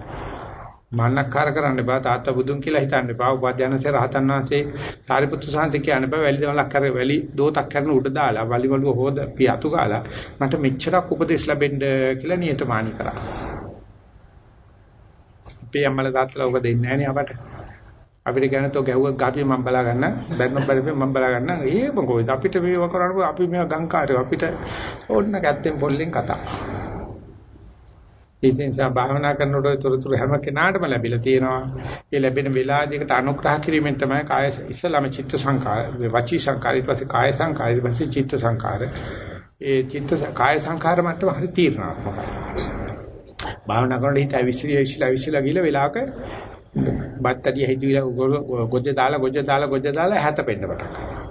මන්නක්කාර කරන්න එපා තාත්තා බුදුන් කියලා හිතන්න එපා. උපාධ්‍යානසේ රහතන් වහන්සේ සාරිපුත්‍ර සාන්ති කියන්න එපා. වැලි දමලක් කර වැලි දෝතක් කරන උඩ දාලා වලි වලුව හොද පියතු ගාලා මට මෙච්චරක් උපදෙස් ලැබෙන්න කියලා නියතමානී කරා. අපේ අම්මලා තාත්තලා ඔබ දෙන්නේ නැහැ නේ අපට. අපිට කියන තෝ ගැහුවක් ගාපිය මම බලා ගන්න බැන්න බැරිපේ මම බලා ගන්න. ඒ මොකෝද අපිට මේව කරන්නේ අපි මේවා ගංකාරයෝ. අපිට ඕන්න ගැත්තෙන් පොල්ලෙන් කතා. ඒ නිසා භාවනා කරනකොට තොරතුරු හැම කෙනාටම ලැබිලා තියෙනවා. ඒ ලැබෙන වෙලාවදීකට අනුග්‍රහ කිරීමෙන් තමයි කාය ඉස්සලාම චිත්ත සංකාර, වචී සංකාර, ඊට පස්සේ කාය සංකාර, ඊට පස්සේ චිත්ත සංකාර. ඒ චිත්ත කාය සංකාර මට්ටම හරි තීරණාත්මකයි. භාවනා කරනකොට හිත අවිශ්ලිය විශ්ලා විශ්ලා ගිල වෙලාවක බත්තඩිය හිතවිලා ගොජ්ජ දාලා ගොජ්ජ දාලා ගොජ්ජ දාලා හැත පෙන්න පටන් ගන්නවා.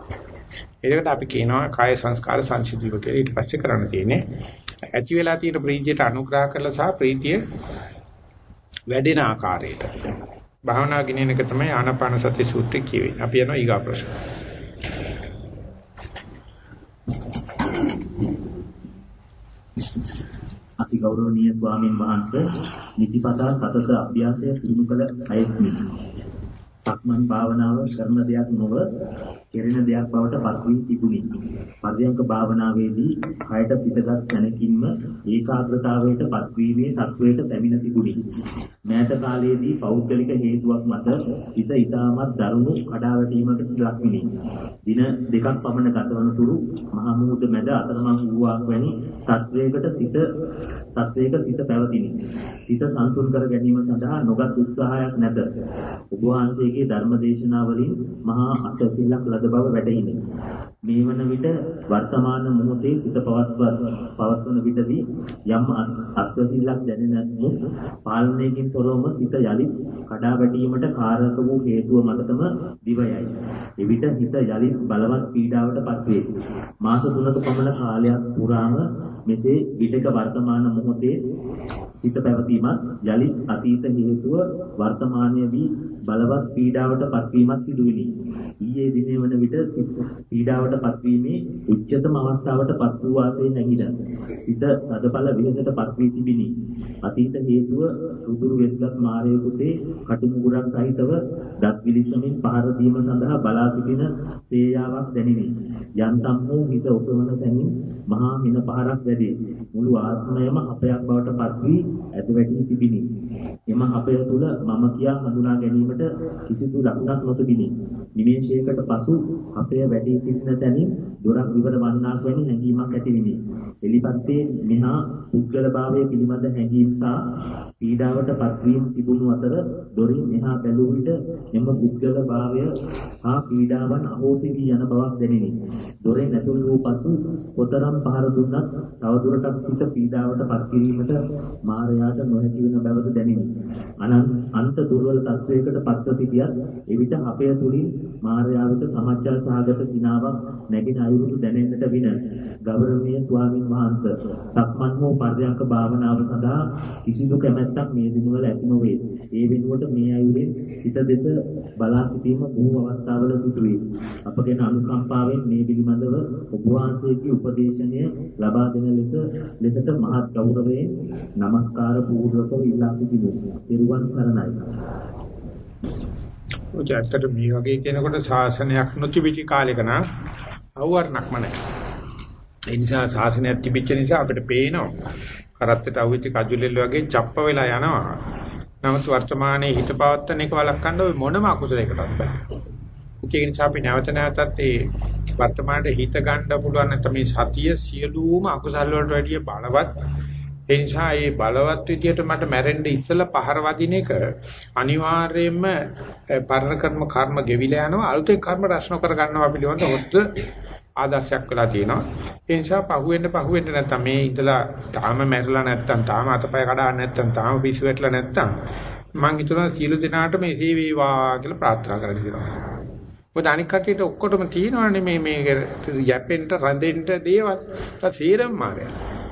ඒකට අපි කියනවා කාය සංස්කාර සංසිද්ධිය කියලා. ඊට පස්සේ කරන්න තියෙන්නේ ඇති වෙලා තියෙන ප්‍රීතියට අනුග්‍රහ කරලා සහ ප්‍රීතිය වැඩෙන ආකාරයට. භාවනා ගිනින එක තමයි ආනාපාන සති සූත්‍රය කියවෙන්නේ. අපි යනවා ඊගා ප්‍රශ්න. අති ගෞරවනීය ස්වාමින් වහන්සේ නිතිපතා සතත අභ්‍යාසය පුරුදු කළ අයෙක්මි. සක්මන් භාවනාව කරන දෙයක් නොව කෙරෙන දෙයක් බවට පත් වී තිබුණි. පර්යංක භාවනාවේදී කයට සිතගත් තැනකින්ම ඒකාග්‍රතාවයට පත්වීමේ තත්වයට පැමිණ තිබුණි. මෑත කාලයේදී පෞද්ගලික හේතුවක් මත හිත ඊටමත් දරුණු කඩාවැටීමකට ලක්විනි. දින දෙකක් පමණ ගතවන තුරු මහා මුහුද මැද අතරමං වූවක් වැනි තත්වයකට සිත තත්වයක සිත පැවතිනි. සිත සංසුන් කර ගැනීම සඳහා නොගත් උත්සාහයක් නැත. ඔබ වහන්සේගේ ධර්ම දේශනාවලින් මහා අසසිලක් ලද බව වැටහිනි. මේ වන විට වර්තමාන මොහොතේ සිත පවත්වන විටදී යම් අස්වැසිල්ලක් දැනෙන මුත් පාලනයකින් තොරවම සිත යලි කඩා වැටීමට කාරක වූ හේතුව මතතම දිවයයි. එවිට හිත යලි බලවත් පීඩාවට පත්වේ. මාස 3ක පමණ කාලයක් පුරාම මෙසේ විටක වර්තමාන මොහොතේ සිත පැවතීමත් යලි අතීත හේතුව වර්තමානයේ වී බලවත් පීඩාවට පත්වීමත් සිදුවිනි. ඊයේ දිනේ වන විට පීඩාවට පත්වීමේ උච්චතම අවස්ථාවට පත් වූ වාසේ නැගිලා. සිත තදබල විහෙසට පත් වී තිබිනි. අතීත හේතුව රුදුරු වෙස්ගත් මාරයෙකුසේ කටුමුගුරක් සහිතව දත් විලිසමින් පහර දීම සඳහා බලා සිටින තේයාවක් දැනිනි. යන්තම් වූ හිස උපවන සැනින් මහා මින පහරක් වැදී මුළු ආත්මයම අපයක් බවට පත් වී ඇද වැටී තිබිනි. එම අපය තුල මම කියා හඳුනා ගැනීමට කිසිදු ලකුණක් නොතිබිනි. නිමේෂයකට පසු අපය වැඩි සිටින තැනින් දොරක් විවර වන්නාක් වැනි හැඟීමක් ඇතිවිනි. එලිපත්තේ මෙහා පුද්ගලභාවය පිළිබඳ හැඟීම් සහ පීඩාවට පත්වීම තිබුණු අතර දොරින් එහා බැලූ විට එම පුද්ගලභාවය හා පීඩාවන් අහෝසි වී යන බවක් දැනිනි. දොරෙන් ඇතුල් වූ පසු කොතරම් පහර දුන්නත් තවදුරටත් සිත පීඩාවට පත් කිරීමට මායයට නොහැකි වෙන බවද දැනිනි. අනන්ත දුර්වල තත්වයකට පත්ව සිටියත් එවිට අපය තුලින් මායාව වෙත සමච්චල් සහගත සිනාවක් නැගින අයුරු දැනෙන්නට වින ගෞරවනීය ස්වාමින් වහන්සේ සක්මන් හෝ පර්යංක භාවනාව සඳහා කිසිදු කැමැත්තක් මේ දිනවල ඇති නොවේ. ඒ වෙනුවට මේ අයුරින් සිත දෙස බලා සිටීම බොහෝ අවස්ථාවල සිදුවේ. අපගෙන අනුකම්පාවෙන් මේ පිළිබඳව ඔබ වහන්සේගේ උපදේශනය ලබා දෙන ලෙස ලෙසට මහත් ගෞරවයෙන් নমස්කාර පූර්වකව ඉල්ලා සිටිමු. ත්වන් සරණයි. ඔය ඇත්තට මේ වගේ කෙනෙකුට ශාසනයක් නොතිබිච්ච කාලෙක නම් අවවර්ණක්ම නැහැ. ඒ නිසා ශාසනයක් තිබිච්ච නිසා අපිට පේනවා කරත්තට අවුච්ච කජුලෙල් වගේ චප්ප වෙලා යනවා. නමුත් වර්තමානයේ හිත පවත්තන එක වළක්වන්න ඔය මොනම අකුසලයකටවත් බෑ. ඒක නිසා අපි නැවත නැවතත් ඒ වර්තමානයේ හිත ගන්න පුළුවන් නැත්නම් මේ සතිය සියලුම අකුසල වලට වැඩිය බලවත් ඒ නිසා මේ බලවත් විදියට මට මැරෙන්න ඉස්සලා පහර වදින එක අනිවාර්යයෙන්ම පරණ කර්ම කර්ම ගෙවිලා යනවා අලුතෙන් කර්ම රැස් නොකර ගන්නවා පිළිබඳ හොත් ආදර්ශයක් වෙලා තියෙනවා ඒ නිසා පහුවෙන්න පහුවෙන්න නැත්තම් මේ ඉඳලා තාම මැරලා නැත්තම් තාම අතපය කඩාගෙන නැත්තම් තාම පිස්සු වැටලා නැත්තම් මං හිතනවා සියලු දෙනාට මේ සේ වේවා කියලා ප්‍රාර්ථනා කරන්න දෙනවා මොකද අනික් කටියට ඔක්කොටම තියෙනවානේ මේ මේ යැපෙන්න රැඳෙන්න දේවල්. ඒක සීරම් මාරයා.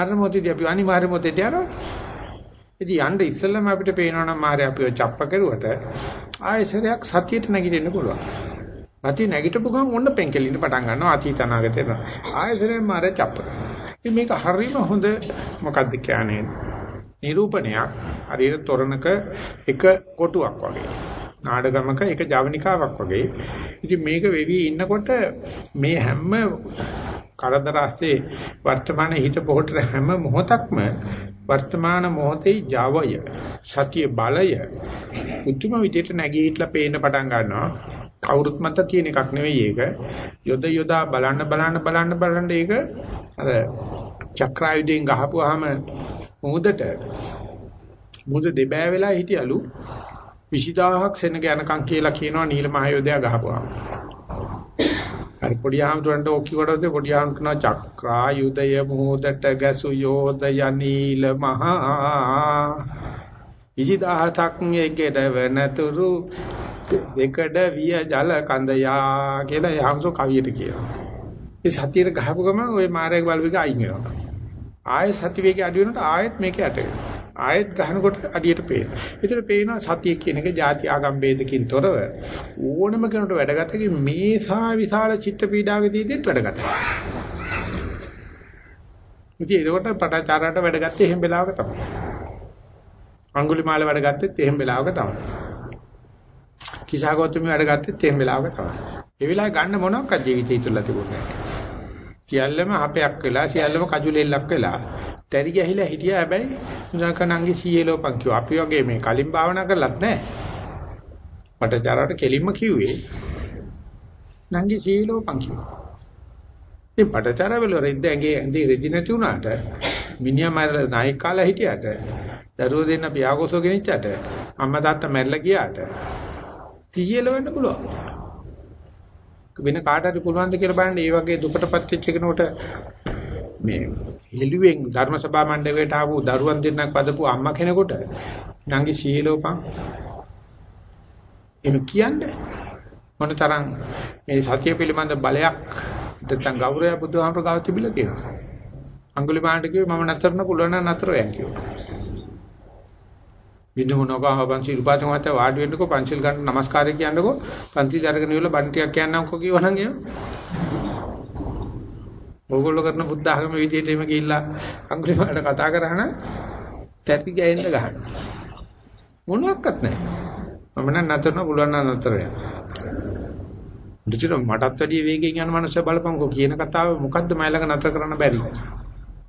මරණ මොහොතේදී අපි අනිවාර්ය මොහොතේට යනවා. ඉතින් යන්න ඉස්සෙල්ලම අපිට පේනවා නම් මාරේ අපිව චප්ප කරුවට ආයෙසරයක් සතියට නැගිටින්න පුළුවන්. අති නැගිටපු ගමන් ඔන්න පෙන්කෙලින්න පටන් ගන්නවා අතීත අනාගතේ. ආයෙසරෙන් මාරේ චප්ප. ඉතින් මේක හරීම හොඳ මොකද්ද කියන්නේ? නිරූපණයක් හරියට තොරණක එක කොටුවක් වගේ. නාඩගමක එක ජවනිකාවක් වගේ. ඉතින් මේක වෙවි ඉන්නකොට මේ හැම කරදරස්සේ වර්තමාන හිත පොහොට හැම මොහොතක්ම වර්තමාන මොහොතේ ජවය සතිය බලය පුදුම විදිහට නැගී හිටලා පේන්න පටන් ගන්නවා. කවුරුත් මත තියෙන එකක් නෙවෙයි ඒක. යොද යොදා බලන්න බලන්න බලන්න බලන්න ඒක අර චක්‍රායුධයෙන් ගහපුවාම මොහොතට මොහොත දෙබෑ වෙලා හිටියලු 20000ක් සෙනග යනකම් කියලා කියනවා නිල මහයෝධයා ගහපුවාම. අර පොඩි ආම්තුරන්ට ඔක්කි කොටද පොඩි ආම් කරන චක්‍රායුධය මොහොතට ගැසු යෝධය නිල මහා 20000ක් එකේද වෙනතුරු දෙකඩ විය ජල කඳයා කියලා යහමසෝ කවියට කියනවා. ඒ සතියේ ගහපු ගම ওই මාරයක බලවික අයින් වෙනවා. ආයෙත් සති වේගය අඩු වෙනකොට ආයෙත් මේක යට වෙනවා. ආයෙත් ගහනකොට අඩියට පේනවා. ඒතර පේනවා සතිය කියන එක ಜಾති ආගම් ભેදකින් තොරව ඕනම කෙනෙකුට වැඩගතකේ මේ සා විශාල චිත්ත පීඩාවකදීදීත් වැඩගත. ඉතින් ඒකට පටාචාරාට වැඩගත්තේ එහෙම වෙලාවක තමයි. අඟුලිමාල වැඩගත්තෙත් එහෙම වෙලාවක තමයි. කිසాగෞතමී වැඩගත්තෙත් එහෙම වෙලාවක තමයි. ඒ වෙලාවේ ගන්න මොනක්වත් ජීවිතය තුළ තිබුණේ නැහැ. සියල්ලම අපයක් වෙලා සියල්ලම කජුලෙල්ලක් වෙලා තැරි ගහිලා හිටියා හැබැයි මුසකනංගේ සීයලෝ පංකියෝ අපි වගේ මේ කලින් භාවනා කරලත් නැහැ. මට ජරවට කෙලින්ම කිව්වේ නංගි සීයලෝ පංකියෝ. ඉතින් පටචාර වල රෙද්ද ඇඟේ ඇඳේ රෙදි නැති වුණාට මිනිහා මරලා නායක කාලා හිටියට දරුවෝ දෙන්න පියාගොසෝ ගෙනිච්චට අම්මා තාත්තා මැරලා ගියාට තියල වෙන්න පුළුවන්. වෙන කාට හරි පුළුවන්ද කියලා බලන්න මේ වගේ දුකටපත් වෙච්ච කෙනෙකුට මේ හෙළුවෙන් ධර්ම සභා මණ්ඩපයට ආපු දරුවන් දෙන්නක් පදපු අම්මා කෙනෙකුට නංගි සීලෝපං එහෙම කියන්නේ මොනතරම් මේ සතිය පිළිබඳ බලයක් නැත්නම් ගෞරවය බුදුහාමර ගාව තිබිලා තියෙනවා. අඟුලිමාලට කිව්වේ මම නතරන පුළුවන් නම් නතර වෙන්න කිව්වා. විඳ මොනකම පන්සිල් උපාසක මහත්තයා වාඩි වෙන්නකෝ පන්සිල් ගන්න නමස්කාරය කියන්නකෝ පන්සිල් අරගෙන ඉවල බණ ටිකක් කියන්නම්කෝ කියවනම් එහෙම ඕගොල්ලෝ කරන බුද්ධ ආගම විදියට එimhe ගිහිල්ලා අඟුලිමාලට කතා කරා නම් තැටි ගෑෙන්න ගහන. මොනවත් නැහැ. මම නම් නතරන පුළුවන් නම් නතර වෙන්න දුචිර මටත් වැඩිය වේගෙන් යන මනුස්සය බලපංකෝ කියන කතාව මොකද්ද මයි ළඟ නතර කරන්න බැරි?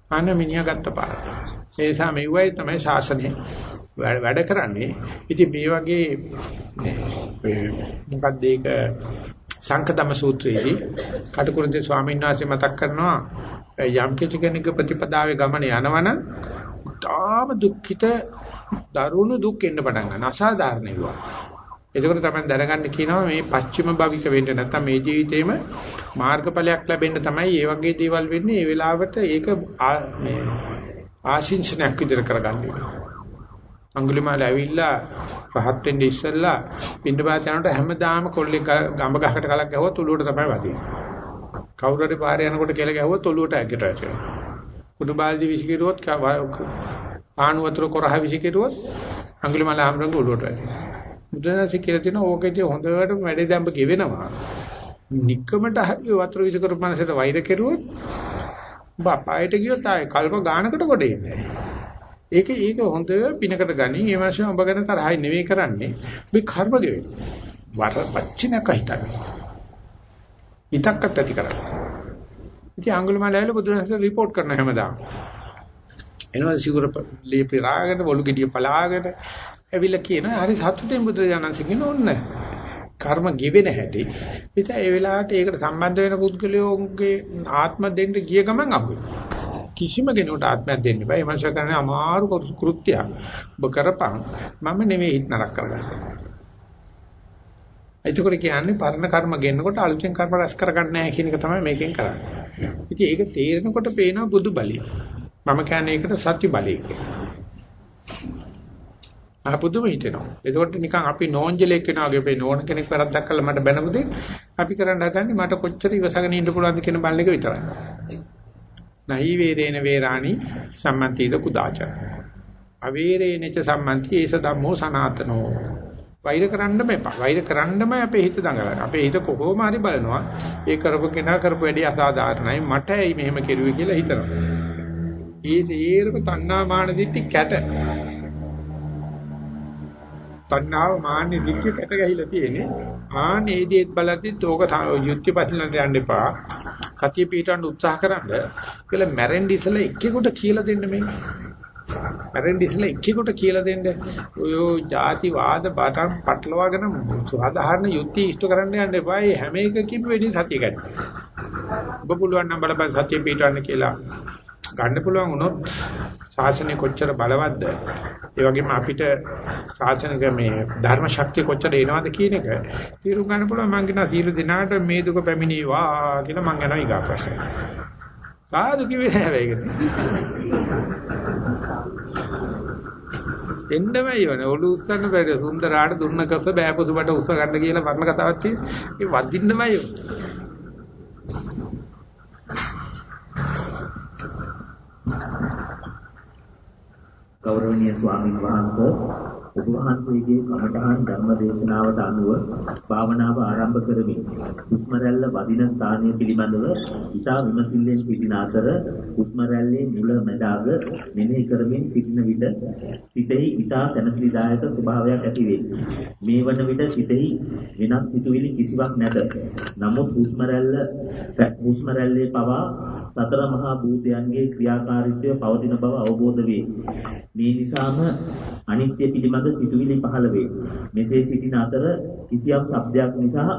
අන්න මිනිහා ගත්ත පාර. ඒ නිසා මෙව්වයි තමයි ශාසනය වැඩ කරන්නේ. ඉතින් මේ වගේ මොකක්ද ඒක? සංකතම සූත්‍රයේදී කටුකුරුන්දේ ස්වාමීන් වහන්සේ මතක් කරනවා යම් කිසි කෙනෙක් ප්‍රතිපදාවේ ගමන යනවනම් තාම දුක්ඛිත දරුණු දුක් එන්න පටන් ගන්නවා. අසාධාරණ ඒවා. ඒකෝට තමයි දැනගන්න කියනවා මේ පස්චිම භවික වෙන්න නැත්නම් මේ ජීවිතේම මාර්ගඵලයක් ලැබෙන්න තමයි මේ වගේ දේවල් වෙන්නේ. ඒ වෙලාවට ඒක මේ ආශිංසනයක් විදිහට කරගන්න වෙනවා. අඟුලිමාල ඇවිල්ලා රහත් වෙන්න ඉස්සෙල්ලා පින්නපාත යනකොට හැමදාම කොල්ලෙක් ගඹ ගහකට කලක් ගැහුවොත් ඔලුවට තමයි වදින්නේ. කවුරු හරි පාරේ යනකොට කෙල ගැහුවොත් ඔලුවට ඇගට වැටෙනවා. කුඩු බාල්දි විසිකිරුවොත් ආණු වතුර කොරහ විසිකිරුවොත් අඟුලිමාල ආම්රංග ඔලුවට වැටෙනවා. බුදුරජාණන් කියලා තියෙන ඕකේදී හොඳට වැඩේ දැම්බ ගෙවෙනවා. නික්කමට හරි වතුර විසිකරු මනසට වෛර කෙරුවොත් බපායට ගියොත් ආයේ කල්ප ගානකට කොට ඉන්නේ නැහැ. ඒක ඒක හොඳ පිනකට ගනි. ඒ මාසෙ ඔබ ගැන තරහයි නෙවෙයි කරන්නේ. මේ කර්ම ගෙවෙන. වර පච්චිනක හිතන්න. හිතක්වත් ඇති කරගන්න. ඉතින් අඟුලිමාල ඇවිල්ලා බුදුරජාණන් රිපෝට් කරන හැමදාම. එනවා සිගුර ලීපි රාගෙන බොළු ගෙඩිය පලාගෙන ඇවිල්ලා කියනවා හරි සතුටින් බුදුරජාණන් කියන ඕන්න. කර්ම ගෙවෙන හැටි. එතැ ඒ වෙලාවට ඒකට සම්බන්ධ වෙන පුද්ගලයෝගේ ආත්ම දෙන්න ගිය ගමන් අහුවෙනවා. කිසිම කෙනෙකුට ආත්මයක් දෙන්න බෑ. ඒ මනුෂ්‍ය කරන්නේ අමාරු කෘත්‍යයක්. ඔබ කරපන් මම නෙවෙයි හිත නරක කරගන්නේ. එතකොට කියන්නේ පරණ කර්ම ගෙන්නකොට අලුතෙන් කර්ම රැස් කරගන්න නැහැ කියන එක තමයි මේකෙන් කරන්නේ. ඉතින් ඒක තේරෙනකොට පේනවා බුදු බලය. මම කියන්නේ ඒකට සත්‍ය බලය කියලා. ආ පුදුම හිතෙනවා. එතකොට නිකන් අපි නෝන්ජලෙක් වෙනවා වගේ අපේ නෝන කෙනෙක් වැරද්දක් කළා මට බැනමුදේ අපි කරන්න හදන්නේ මට කොච්චර ඉවසගෙන ඉන්න පුළුවන්ද කියන බල්ල එක විතරයි. නහි වේරේන වේරාණි සම්මන්තිද කුදාච. අවේරේනච සම්මන්ති ඒස ධම්මෝ සනාතනෝ. වෛර කරන්න මෙපා. වෛර කරන්නම අපේ හිත දඟලන. අපේ හිත කොහොම හරි බලනවා. ඒ කරපු කෙනා කරපු වැඩේ අසාධාරණයි. මට ඇයි මෙහෙම කෙරුවේ කියලා හිතනවා. ඒ තේරම තණ්හා මාන දිටි කැට. තණ්හාව මාන්නේ දිටි කැට ගහිලා තියෙන්නේ. ආනේ දේත් බලද්දිත් ඕක යුක්ති පතිලන්ට යන්න එපා. සතිය පිටවන්න උත්සාහ කරන්න. කියලා මැරෙන්න ඉස්සලා එක්කෙකුට කියලා දෙන්න මේ. මැරෙන්න ඉස්සලා එක්කෙකුට කියලා දෙන්න. ඔය ಜಾති වාද බටන් පටලවාගෙන සාධාරණ යුක්ති ඉෂ්ට කරන්න යන්න එපා. මේ හැම එකකින්ම වෙඩි සතිය ගන්න. ඔබ පුළුවන් නම් බලපන් සතිය පිටවන්න කියලා ගන්න පුළුවන් වුණොත් ශාසනය කොච්චර බලවත්ද ඒ වගේම අපිට ශාසනික මේ ධර්ම ශක්තිය කොච්චර එනවද කියන එක තීරු ගන්න පුළුවන් මං කියනවා සීල දිනාට මේ දුක පැමිණේවා කියලා මං යනවා ඊගා ප්‍රශ්න. සාදු කිව්වේ නැහැ ඒක. එන්නමයි වනේ ඔලු උස් කරන්න බැරි සුන්දරාට දුන්න කස බෑපොසුබට උස්ස ගන්න කියලා වර්ණ කතාවක් තියෙනවා. ඒ වදින්නමයි Thank you. ගෞරවනීය ස්වාමීන් වහන්සේ ඔබ වහන්සේගේ කමඨහන් ධර්ම දේශනාවට අනුව භාවනාව ආරම්භ කරමින් හුස්ම රැල්ල වදින ස්ථානය පිළිබඳව ඉතා විමසිල්ලෙන් සිටින අතර හුස්ම රැල්ලේ මුල මැදාග මෙනෙහි කරමින් සිටින විට සිතෙහි ඉතා සැනසීදායක ස්වභාවයක් ඇති වේ. මේ වන විට සිතෙහි වෙනත් සිතුවිලි කිසිවක් නැත. නමුත් හුස්ම රැල්ල හුස්ම රැල්ලේ පවා සතර මහා භූතයන්ගේ ක්‍රියාකාරීත්වය පවතින බව අවබෝධ වේ. මේ නිසාම අනිත්‍ය පිළිබඳ සිතුවිලි පහළ වේ. මෙසේ සිටින අතර කිසියම් ශබ්දයක් නිසා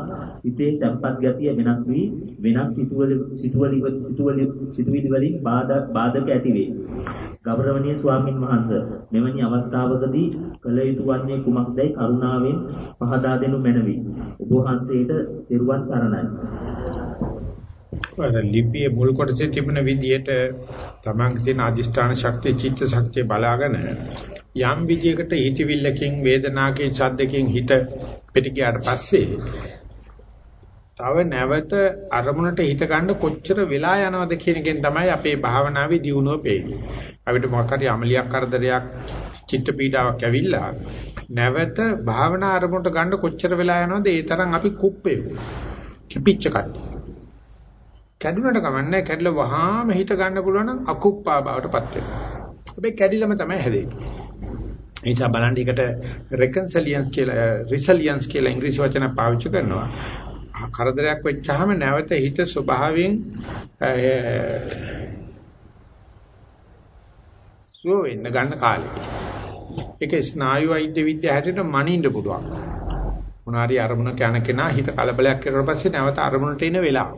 හිතේ තැම්පත් ගතිය වෙනස් වී වෙනත් සිතුවිලි සිතුවිලි සිතුවිලි සිතුවිලි වලින් බාධක ඇති වේ. ගෞරවනීය ස්වාමින් වහන්සේ මෙවැනි අවස්ථාවකදී කළ යුතු වන්නේ කුමක්දයි කරුණාවෙන් පහදා දෙනු මැනවි. ඔබ වහන්සේට තෙරුවන් සරණයි. අර ලිපියේ මුල් කොටසේ තිබෙන විදිහට තමන්ගේ තියෙන අදිෂ්ඨාන ශක්තිය චිත්ත ශක්තිය බලාගෙන යම් විදියකට හිතවිල්ලකින් වේදනාවකින් ශබ්දකින් හිත පිට ගියාට පස්සේ තව නැවත අරමුණට හිත ගන්න කොච්චර වෙලා යනවද කියන එකෙන් තමයි අපේ භාවනාවේ දියුණුව පේන්නේ. අපිට මොකක් හරි අමලියක් කරදරයක් චිත්ත පීඩාවක් ඇවිල්ලා නැවත භාවනා අරමුණට ගන්න කොච්චර වෙලා යනවද ඒ තරම් අපි කුප්පේ. කිපිච්ච කට්ටිය. කැඩුනට කමන්නේ කැඩලා වහාම හිත ගන්න පුළුවන් නම් අකුප්පා බවටපත් වෙනවා. හැබැයි කැඩිලම තමයි හැදෙන්නේ. ඒ නිසා බලන්න එකට රෙකන්සිලියන්ස් කියලා රිසලියන්ස් කියලා ඉංග්‍රීසි වචන පාවිච්චි කරනවා. කරදරයක් වෙච්චාම නැවත හිත ස්වභාවයෙන් සුව වෙන්න ගන්න කාලෙ. ඒක ස්නායු වෛද්‍ය විද්‍යාව හැටියට මනින්න පුළුවන්. මොනාරි අරමුණ යන කෙනා හිත කලබලයක් කරලා පස්සේ නැවත අරමුණට එන වෙලාව.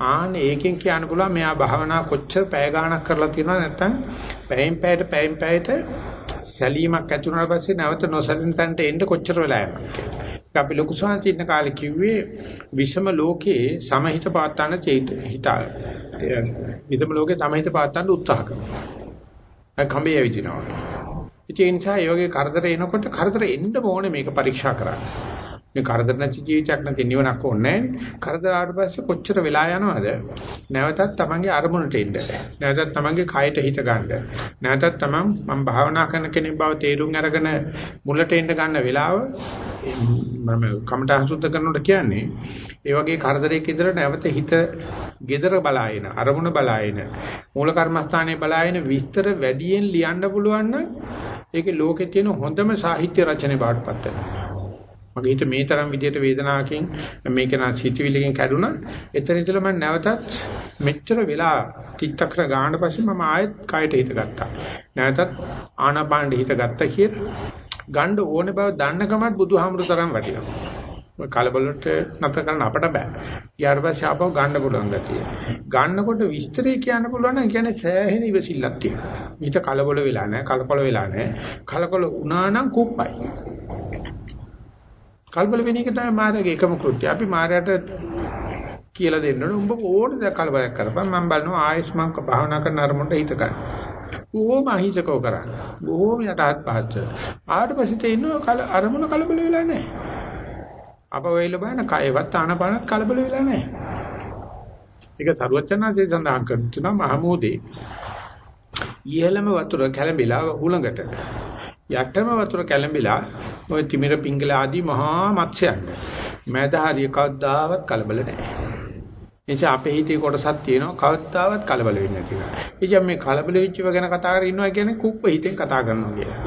ආන්න ඒකෙන් කියන්න පුළුවන් මෙයා භාවනා කොච්චර පැය ගාණක් කරලා තියෙනවද නැත්නම් පැයෙන් පැයට පැයෙන් පැයට සැලීමක් ඇති වුණාට පස්සේ නැවත නොසලින් තන්ට එන්න කොච්චර වෙලා යනවද අපි ලොකු සාන්ති ඉන්න කාලේ කිව්වේ විෂම ලෝකේ සමහිත පාත්තන්න හිත විෂම ලෝකේ සමහිත පාත්තන්න උත්සාහ කරනවා. කම්බේ ඇවිදිනවා. ඉතින් ඒ නිසා මේ වගේ කරදර එනකොට කරදර එන්න ඕනේ මේක පරීක්ෂා කරන්න. මේ කරදර නැති ජීවිතයක් නැති නිවනක් ඕනේ කරදර ආවට පස්සේ කොච්චර වෙලා යනවද? නැවතත් තමන්ගේ අරමුණට එන්න. නැවතත් තමන්ගේ කයට හිත ගන්න. නැවතත් තමන් මම භාවනා කරන කෙනෙක් බව තේරුම් අරගෙන මුලට එන්න ගන්න වෙලාව මම කමටහන් සුද්ධ කරනකොට කියන්නේ ඒ වගේ කරදරයක ඉදලා නැවත හිත gedara බලාගෙන අරමුණ බලාගෙන මූල කර්මස්ථානයේ බලාගෙන විස්තර වැඩියෙන් ලියන්න පුළුවන් නම් ඒකේ ලෝකේ තියෙන හොඳම සාහිත්‍ය රචනය බාටපත් වෙනවා. මගේ හිත මේ තරම් විදියට වේදනාවකින් මේක නා සිටිවිලකින් කැඩුනා. එතන ඉඳලා මම නැවතත් මෙච්චර වෙලා තිත්තක්‍ර ගාන පස්සේ මම ආයෙත් කයට හිත ගත්තා. නැවතත් ආනාපානෙ හිත ගත්තා කියලා ගන්න ඕනේ බව දන්නකමත් බුදුහාමුදුර තරම් වටිනවා. කලබලට නැතර කරන්න අපට බෑ. ඊට පස්සේ ආපහු ගන්න පුළුවන් ගැතිය. ගන්නකොට විස්තරේ කියන්න පුළුවන් නම් කියන්නේ සෑහෙන ඉවසිල්ලක් තියෙනවා. ඊට කලබල වෙලා නැහැ, කලකොල වෙලා නැහැ. කලකොල වුණා නම් කුප්පයි. කලබල වෙන එක තමයි මායාවේ එකම කෘත්‍යය. අපි මායාට කියලා දෙන්න ඕනේ. උඹ ඕනේ දැන් කලබලයක් කරපන්. මම බලනවා ආයෙත් මම භාවනා කරන අරමුණට හිත ගන්න. බොහොම අහිංසකව කරා. බොහොම යටහත් පහත්. ආවට පස්සේ තේිනවා කල අරමුණ කලබල වෙලා නැහැ. අප වෙයිල බලන කයවත් ආනපනත් කලබල වෙලා නැහැ. ඒක සරුවචනාංශයේ සඳහන් කරනවා මහමෝදේ. ඉහළම වතුර කැළඹිලා හුලඟට යටම වතුර කැළඹිලා ওই තිමිර පිංගල ආදී මහා මත්ස්‍යයන් මෑත හරිය කවදාවත් කලබල නැහැ. එනිසා අපේ හිතේ කොටසක් තියෙනවා කවදාවත් කලබල වෙන්නේ නැති එක. ඉතින් මේ කලබල වෙච්චව ගැන කතා කරගෙන ඉන්නවා කියන්නේ කුප්ප හිතෙන් කතා කරනවා කියලා.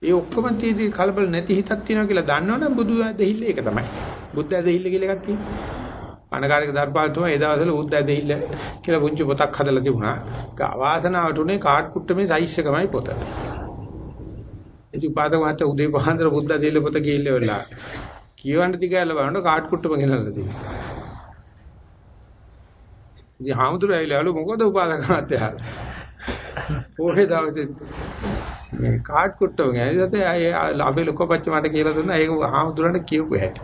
ඒ ඔක්කොම තියදී කලබල නැති හිතක් තියෙනවා කියලා දන්නවනම් බුදු ඇදහිල්ල ඒක තමයි. බුද්ධ ඇදහිල්ල කියලා එකක් තියෙනවා. අනගාරික දර්පාල තමයි ඒ දවස්වල බුද්ධ ඇදහිල්ල කියලා පුංචි පොතක් හදලා තිබුණා. ඒක අවාසනාවට උනේ කාට් කුට්ටමේ සයිස් එකමයි පොත. ඉතින් උපාදක මහත්තයා උදේ පහන්දර බුද්ධ ඇදහිල්ල පොත ගිහිල්ලා වෙලා කියවන්න දිගාල බලනකොට කාඩ් කුට්ටම ගෙනල්ලා තියෙනවා. ඉතින් හාමුදුරුවෝ ඇවිල්ලාලු මොකද උපාදක මහත්තයා? පොහේ දවසේ මේ කාඩ් කුට්ටම ගෑනිදසේ අපේ ලොකපච්ච මට කියලා දුන්නා ඒක හාමුදුරන්ට කියපු හැටි.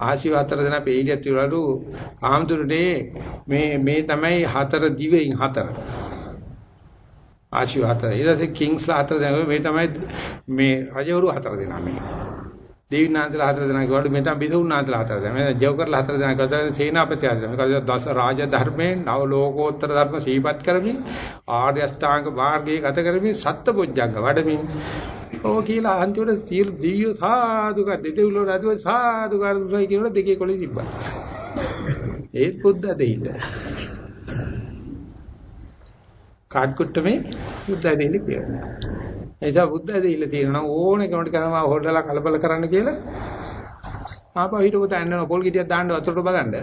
ආශිව හතර දෙනා පෙළියට ඉවරලු හාමුදුරනේ මේ මේ තමයි හතර දිවෙන් හතර. ආශිව හතර. ඊට පස්සේ කිංස්ලා හතර දෙනා මේ තමයි මේ රජවරු හතර දෙනා මේ. දේවිනාන්තලා හතර දෙනා කිව්වට මේ තමයි බිදුනාන්තලා හතර දෙනා. මේ ජෝකර්ලා හතර දෙනා කිව්වට සේනාපති හතර දෙනා. කවදාද දස රාජ ධර්මයෙන් නව ලෝකෝත්තර ධර්ම සීපත් කරමින් ආර්ය අෂ්ටාංග මාර්ගයේ ගත කරමින් සත්බොජ්ජංග වඩමින් ඕ කියලා අන්තිමට සියලු දියෝ සාදුක දෙදෙව්ලෝ රාජුව සාදුකාර දුසයි කියනකොට දෙකේ කොලේ තිබ්බා. ඒත් බුද්ධ දෙයින්ද. කාඩ් කුට්ටමේ බුද්ධ දෙයින්ද කියලා. එනිසා බුද්ධ ඇදහිල්ල තියෙනවා ඕනේ කෙනෙකුට කරනවා හොල්ලලා කලබල කරන්න කියලා. ආපහු හිටපො තැන්න පොල් ගෙඩියක් දාන්න වතුරට බලන්න.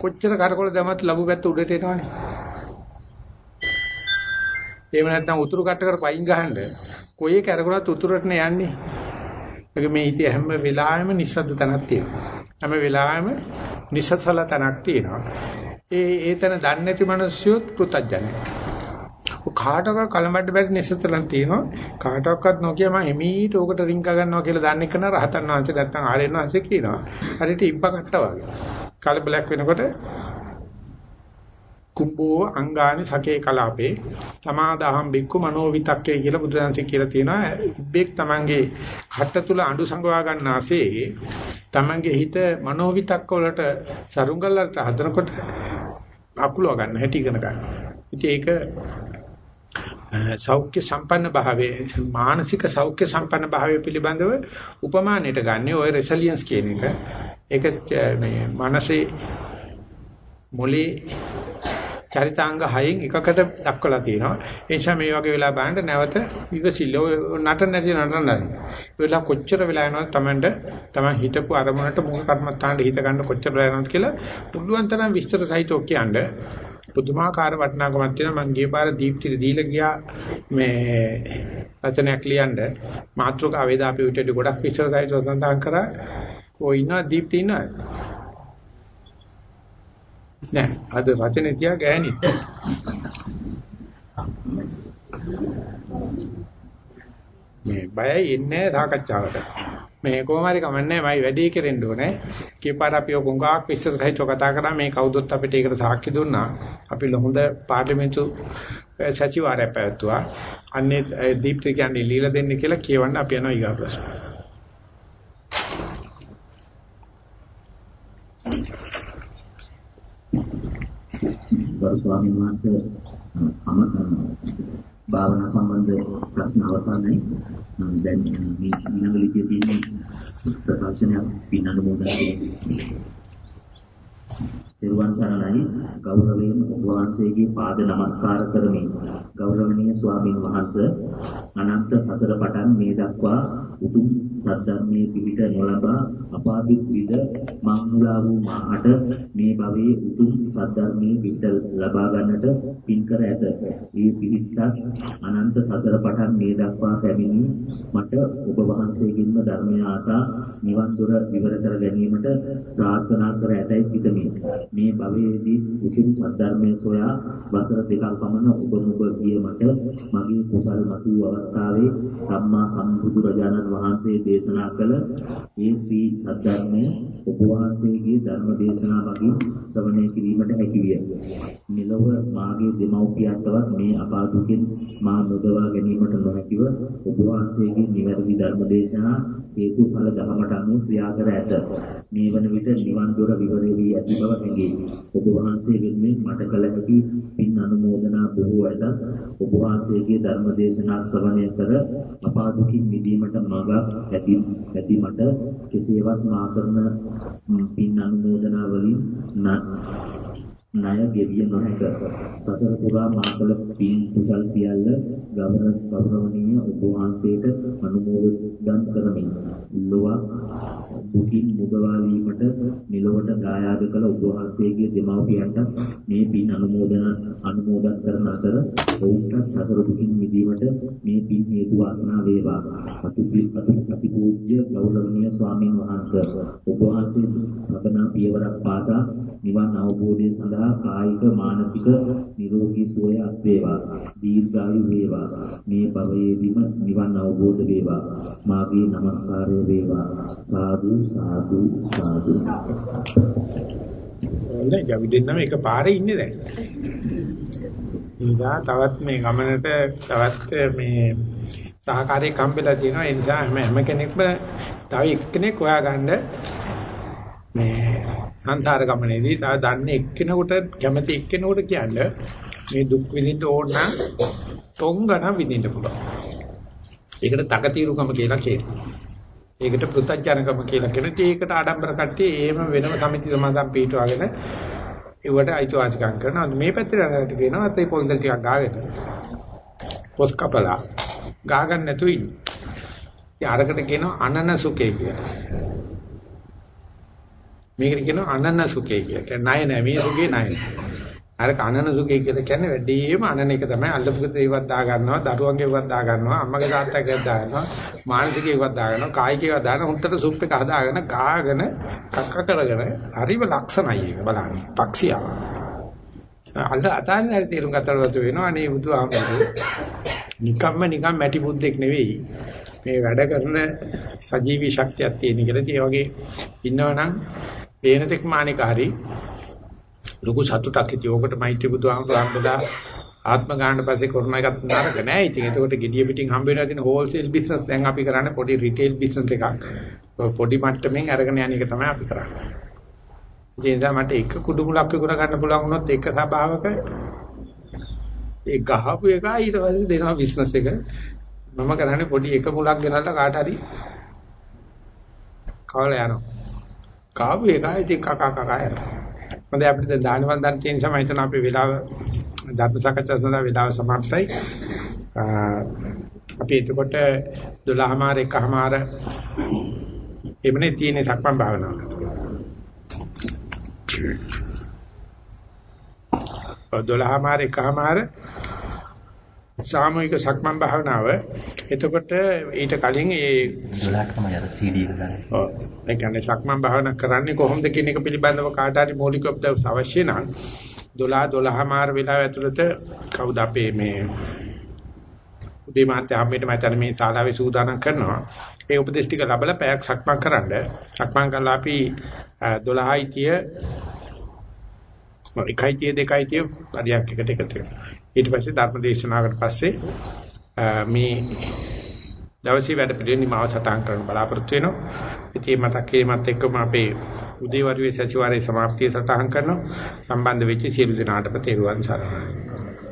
කොච්චර කරකොල දැමත් ලැබු පැත්ත උඩට එනවනේ. එහෙම නැත්නම් උතුරු කට්ටකට පයින් ගහන්න කොයි කරකොලත් උතුරට නේ යන්නේ. ඒක මේ හිතේ හැම වෙලාවෙම නිස්සද්ද තැනක් තියෙනවා. හැම වෙලාවෙම නිසසල තැනක් තියෙනවා. ඒ ඒ තැන දන්නේ නැති මිනිස්සුත් පෘතජ්ජනයි. කාටවත් කලමඩ බැරි නිසතරන් තියෙනවා. කාටවත් නොකිය මම එමීට ඕකට රින්ක ගන්නවා කියලා දන්නේ කරන රහතන් වහන්සේ නැත්තම් ආර්යයන් වහන්සේ කියනවා. හරියට ඉබ්බ කට්ට වගේ. කලබලයක් වෙනකොට කුම්බෝ අංගානි සකේ කලාපේ තමාදහම් බික්කු මනෝවිතක්කේ කියලා බුදුරජාන්සේ කියලා තියෙනවා. ඉබ්බෙක් තමන්ගේ කට තුල අඬු සංගවා ගන්නාසේ තමන්ගේ හිත මනෝවිතක්ක වලට සරුංගලට හදනකොට අකුලව ගන්න හැටි ඉගෙන ගන්න. ඉතින් ඒක සෞඛ්‍ය සම්පන්න භාවයේ මානසික සෞඛ්‍ය සම්පන්න භාවය පිළිබඳව උපමානයට ගන්න ඔය රෙසිලියන්ස් කියන එක. ඒක මේ මනසේ මොලේ චරිතාංග හයෙන් එකකට දක්වලා තියෙනවා. ඒ නිසා මේ වගේ වෙලා බලන්න නැවත විවසිල්ල නට නැති නටන වෙලා කොච්චර වෙලා යනවද Tamanට? Taman හිතපු අරමුණට මුල කර්මත්තාන්ට හිත ගන්න කොච්චර වෙලා යනවද කියලා පුළුවන් තරම් විස්තර සහිතව කියන්නේ. පුදුමාකාර වටිනාකමක් තියෙනවා. මම ගිය පාර දීප්තිට දීලා ගියා මේ රචනයක් ලියන්න. මාත්‍රකාව වේදා අපි උටට ගොඩක් විස්තර සහිතව සඳහන් කරා. ඔය ඉන්නවා දීප්ති ඉන්නවා. නෑ අද රචනේ තියා ගෑණි. මේ බයයි එන්නේ සාකච්ඡාවට මේ කොහොම හරි කමන්නේ මයි වැඩි කෙරෙන්න ඕනේ. කීපාර අපි ඔය ගොංගාක් විශ්සර සහිතව කතා කරා. මේ කවුදොත් අපිට ඒකට සාක්ෂි දුන්නා. අපි හොඳ පාර්ලිමේන්තු සචිවාරය පැවැත්තුවා. අන්නේ දීප්ති කියන්නේ ලීලා දෙන්න කියලා කියවන්න අපි යනවා ඊගා ප්‍රශ්න. ගරු ස්වාමීන් වහන්සේ අම භාවනා සම්බන්ධ ප්‍රශ්න අවසానයි. දැන් මේ ඊළඟ ලිපියේ තියෙන ප්‍රකාශනයක් පින්නන මොදන්නේ. සිරුවන් සරණයි ගෞරවයෙන් ඔබ වහන්සේගේ පාද නමස්කාර කරමි. ගෞරවනීය ස්වාමින් වහන්සේ අනන්ත සසර පටන් මේ දක්වා උතුම් සද්ධර්මයේ පිහිට නොලබා අපාදිත් විද මංගලා වූ මාහට මේ භවයේ උතුම් සද්ධර්මයේ පිහිට ලබා ගන්නට පින් කර ඇත. මේ පිහිටත් අනන්ත සසර පටන් මේ දක්වා පැමිණි මට ඔබ වහන්සේගෙන්ම ධර්මය ආසා නිවන් දොර විවර කර ගැනීමට ප්‍රාර්ථනා කර ඇතැයි සිතමි. මේ භවයේදී උතුම් සද්ධර්මයේ සොයා වසර දෙකක් පමණ ඔබ ඔබ ගිය මට මගේ කුසල මතු අවස්ථාවේ සම්මා සම්බුදු රජාණන් වහන්සේ දේශනා කළ ඒ ශ්‍රී සද්ධර්මය ඔබ වහන්සේගේ ධර්ම දේශනා මගින් ශ්‍රවණය කිරීමට හැකි විය. මෙලොව මාගේ දෙමව්පියන්ටවත් මේ අපාදුකෙන් මා මුදවා ගැනීමට නොහැකිව ඔබ වහන්සේගේ නිවැරදි ධර්ම දේශනා හේතුඵල ධර්මයට අනුව ක්‍රියා කර ඇත. මේ වන විට නිවන් දොර විවරේ වී ඇති බව හැඟේ. ඔබ වහන්සේ වෙනුවෙන් මට කළ හැකි පින් අනුමෝදනා බොහෝ ඇත. ඔබ වහන්සේගේ ධර්ම දේශනා ශ්‍රවණය පාලනය කර අපාදුකින් මිදීමට මඟ ඇති ඇති මට කෙසේවත් මා කරන පින් අනුමෝදනා වලින් ණය ගෙවිය නොහැක. සසර පුරා මාකල පින් කුසල් සියල්ල ගෞරව ගෞරවණීය ඔබ වහන්සේට අනුමෝදන් කරමි. ලොවක් දුකින් මුදවාලීමට මෙලොවට දායාද කළ ඔබ වහන්සේගේ දෙමව්පියන්ට මේ පින් අනුමෝදන අනුමෝදන් කරන අතර ඔවුන්ට සසර දුකින් මිදීමට මේ පින් හේතු වාසනා වේවා. අතුපි අති පූජ්‍ය ගෞරවනීය ස්වාමින් වහන්සේ ඔබ වහන්සේ ලබන පියවරක් පාසා නිවන් අවබෝධය සඳහා කායික මානසික නිරෝගී සුවය වේවා. දීර්ඝායු වේවා. මේ භවයේදීම නිවන් අවබෝධ වේවා. මාගේ নমස්කාරය වේවා. සාදු සාදු සාදු. නෑ ගවිදෙන්නම එක පාරේ ඉන්නේ දැන්. නිසා තවත් මේ ගමනට තවත් මේ සහකාරී කම්බෙලා තියෙනවා ඒ නිසා හැම හැම කෙනෙක්ම තව එක්කෙනෙක් හොයාගන්න මේ සංසාර ගමනේදී තව දන්නේ එක්කෙනෙකුට කැමති එක්කෙනෙකුට කියන්නේ මේ දුක් විඳින්න ඕන නම් තොංගන විඳින්න පුළුවන්. ඒකට තකතිරුකම කියලා කියනවා. ඒකට පෘථජනකම කියලා කියනවා. ඒකට ආඩම්බර කට්ටිය එහෙම වෙනම සමිති සමාදම් පිටවාගෙන ඒවට අයිතිවාසිකම් කරනවා. මේ පැත්තට යනකට කියනවා අතේ පොල්දල් ටිකක් ගාගෙන. පොස් කපලා ගා ගන්න නැතුව ඉන්න. ඒ අරකට කියනවා අනන සුඛේ කියලා. මේකට කියනවා අනන සුඛේ කියලා. කියන්නේ ණය නෑ. මේ සුඛේ ණය. අර කනන සුඛය කියලා කියන්නේ වැඩිම අනන එක තමයි. අල්ලපු දේවත් දා ගන්නවා දරුවන්ගේ ඒවත් දා ගන්නවා අම්මගේ තාත්තගේ දා ගන්නවා මානසික ඒවත් දා ගන්නවා කායික ඒවත් දාන හුත්තට සුප් එක හදාගෙන ගාගෙන කක්ක කරගෙන හරිම ලක්ෂණයි ඒක බලන්න. පක්ෂියාව අල්ල අතාරින් හරි තේරුම් ගන්නවට වෙනවා. අනේ බුදුහාමුදුරුවෝ නිකම්ම නිකම් මැටි බුද්දෙක් නෙවෙයි. මේ වැඩ කරන සජීවී ශක්තියක් තියෙන කියලා ඒ වගේ ඉන්නවනම් පේන තෙක් මානික හරි ලොකු සතුටක් ඇති. ඕකට මෛත්‍රී බුදුහාමුදුරුවෝ හම්බලා ආත්ම ගන්න පස්සේ කරන එකත් නරක නෑ. ඉතින් එතකොට gediya පිටින් හම්බ වෙනවා තියෙන හෝල්සේල් බිස්නස් දැන් අපි කරන්නේ පොඩි රිටේල් බිස්නස් එකක්. පොඩි මට්ටමින් අරගෙන යන එක තමයි අපි කරන්නේ. ඒ නිසා මට එක කුඩු මුලක් විකුණ ගන්න පුළුවන් වුණොත් එක සභාවක ඒ ගහපු එක ඊට පස්සේ දෙනවා බිස්නස් එක. මම කරන්නේ පොඩි එක මුලක් ගෙනල්ලා කාට හරි කවල යනවා. කාපු එක ඉතින් කකා කකා යනවා. මොකද අපිට දැන් දානවල් දන් තියෙන නිසා මම හිතන අපේ වෙලාව ධර්ම සාකච්ඡා සඳහා වෙලාව සමාප්තයි. අපි එතකොට 12මාර එකමාර එමනේ තියෙන සක්මන් භාවනාව. දොළහමාර එකමාර සාමූහික සක්මන් භාවනාව. එතකොට ඊට කලින් ඒ 12ක් තමයි අර CD එක ගන්න. ඔව්. ඒ කියන්නේ සක්මන් භාවනා කරන්නේ කොහොමද කියන එක පිළිබඳව කාට හරි මৌলিক උපදෙස් අවශ්‍ය නම් 12 12මාර වෙලාව ඇතුළත කවුද අපේ මේ උදේ මාත්‍ය හැමෙට මම මේ ශාලාවේ සූදානම් කරනවා. ඒ උපදේශ ටික ලැබලා පැයක් සක්මන් කරන්න. සක්මන් කරලා අපි 12යි තිය එකයි තිය දෙකයි තිය පරියක් එකට එකතු වෙනවා. ඊට පස්සේ ධර්ම දේශනාවකට පස්සේ මේ දවසේ වැඩ පිළිවෙලින් මාව සටහන් කරන්න බලාපොරොත්තු වෙනවා. ඉතින් මතක් කිරීමත් එක්කම අපේ උදේ වරුවේ සතිವಾರයේ સમાප්තිය සටහන් කරනවා. සම්බන්ධ වෙච්ච සියලු දෙනාටම තෙරුවන් සරණයි.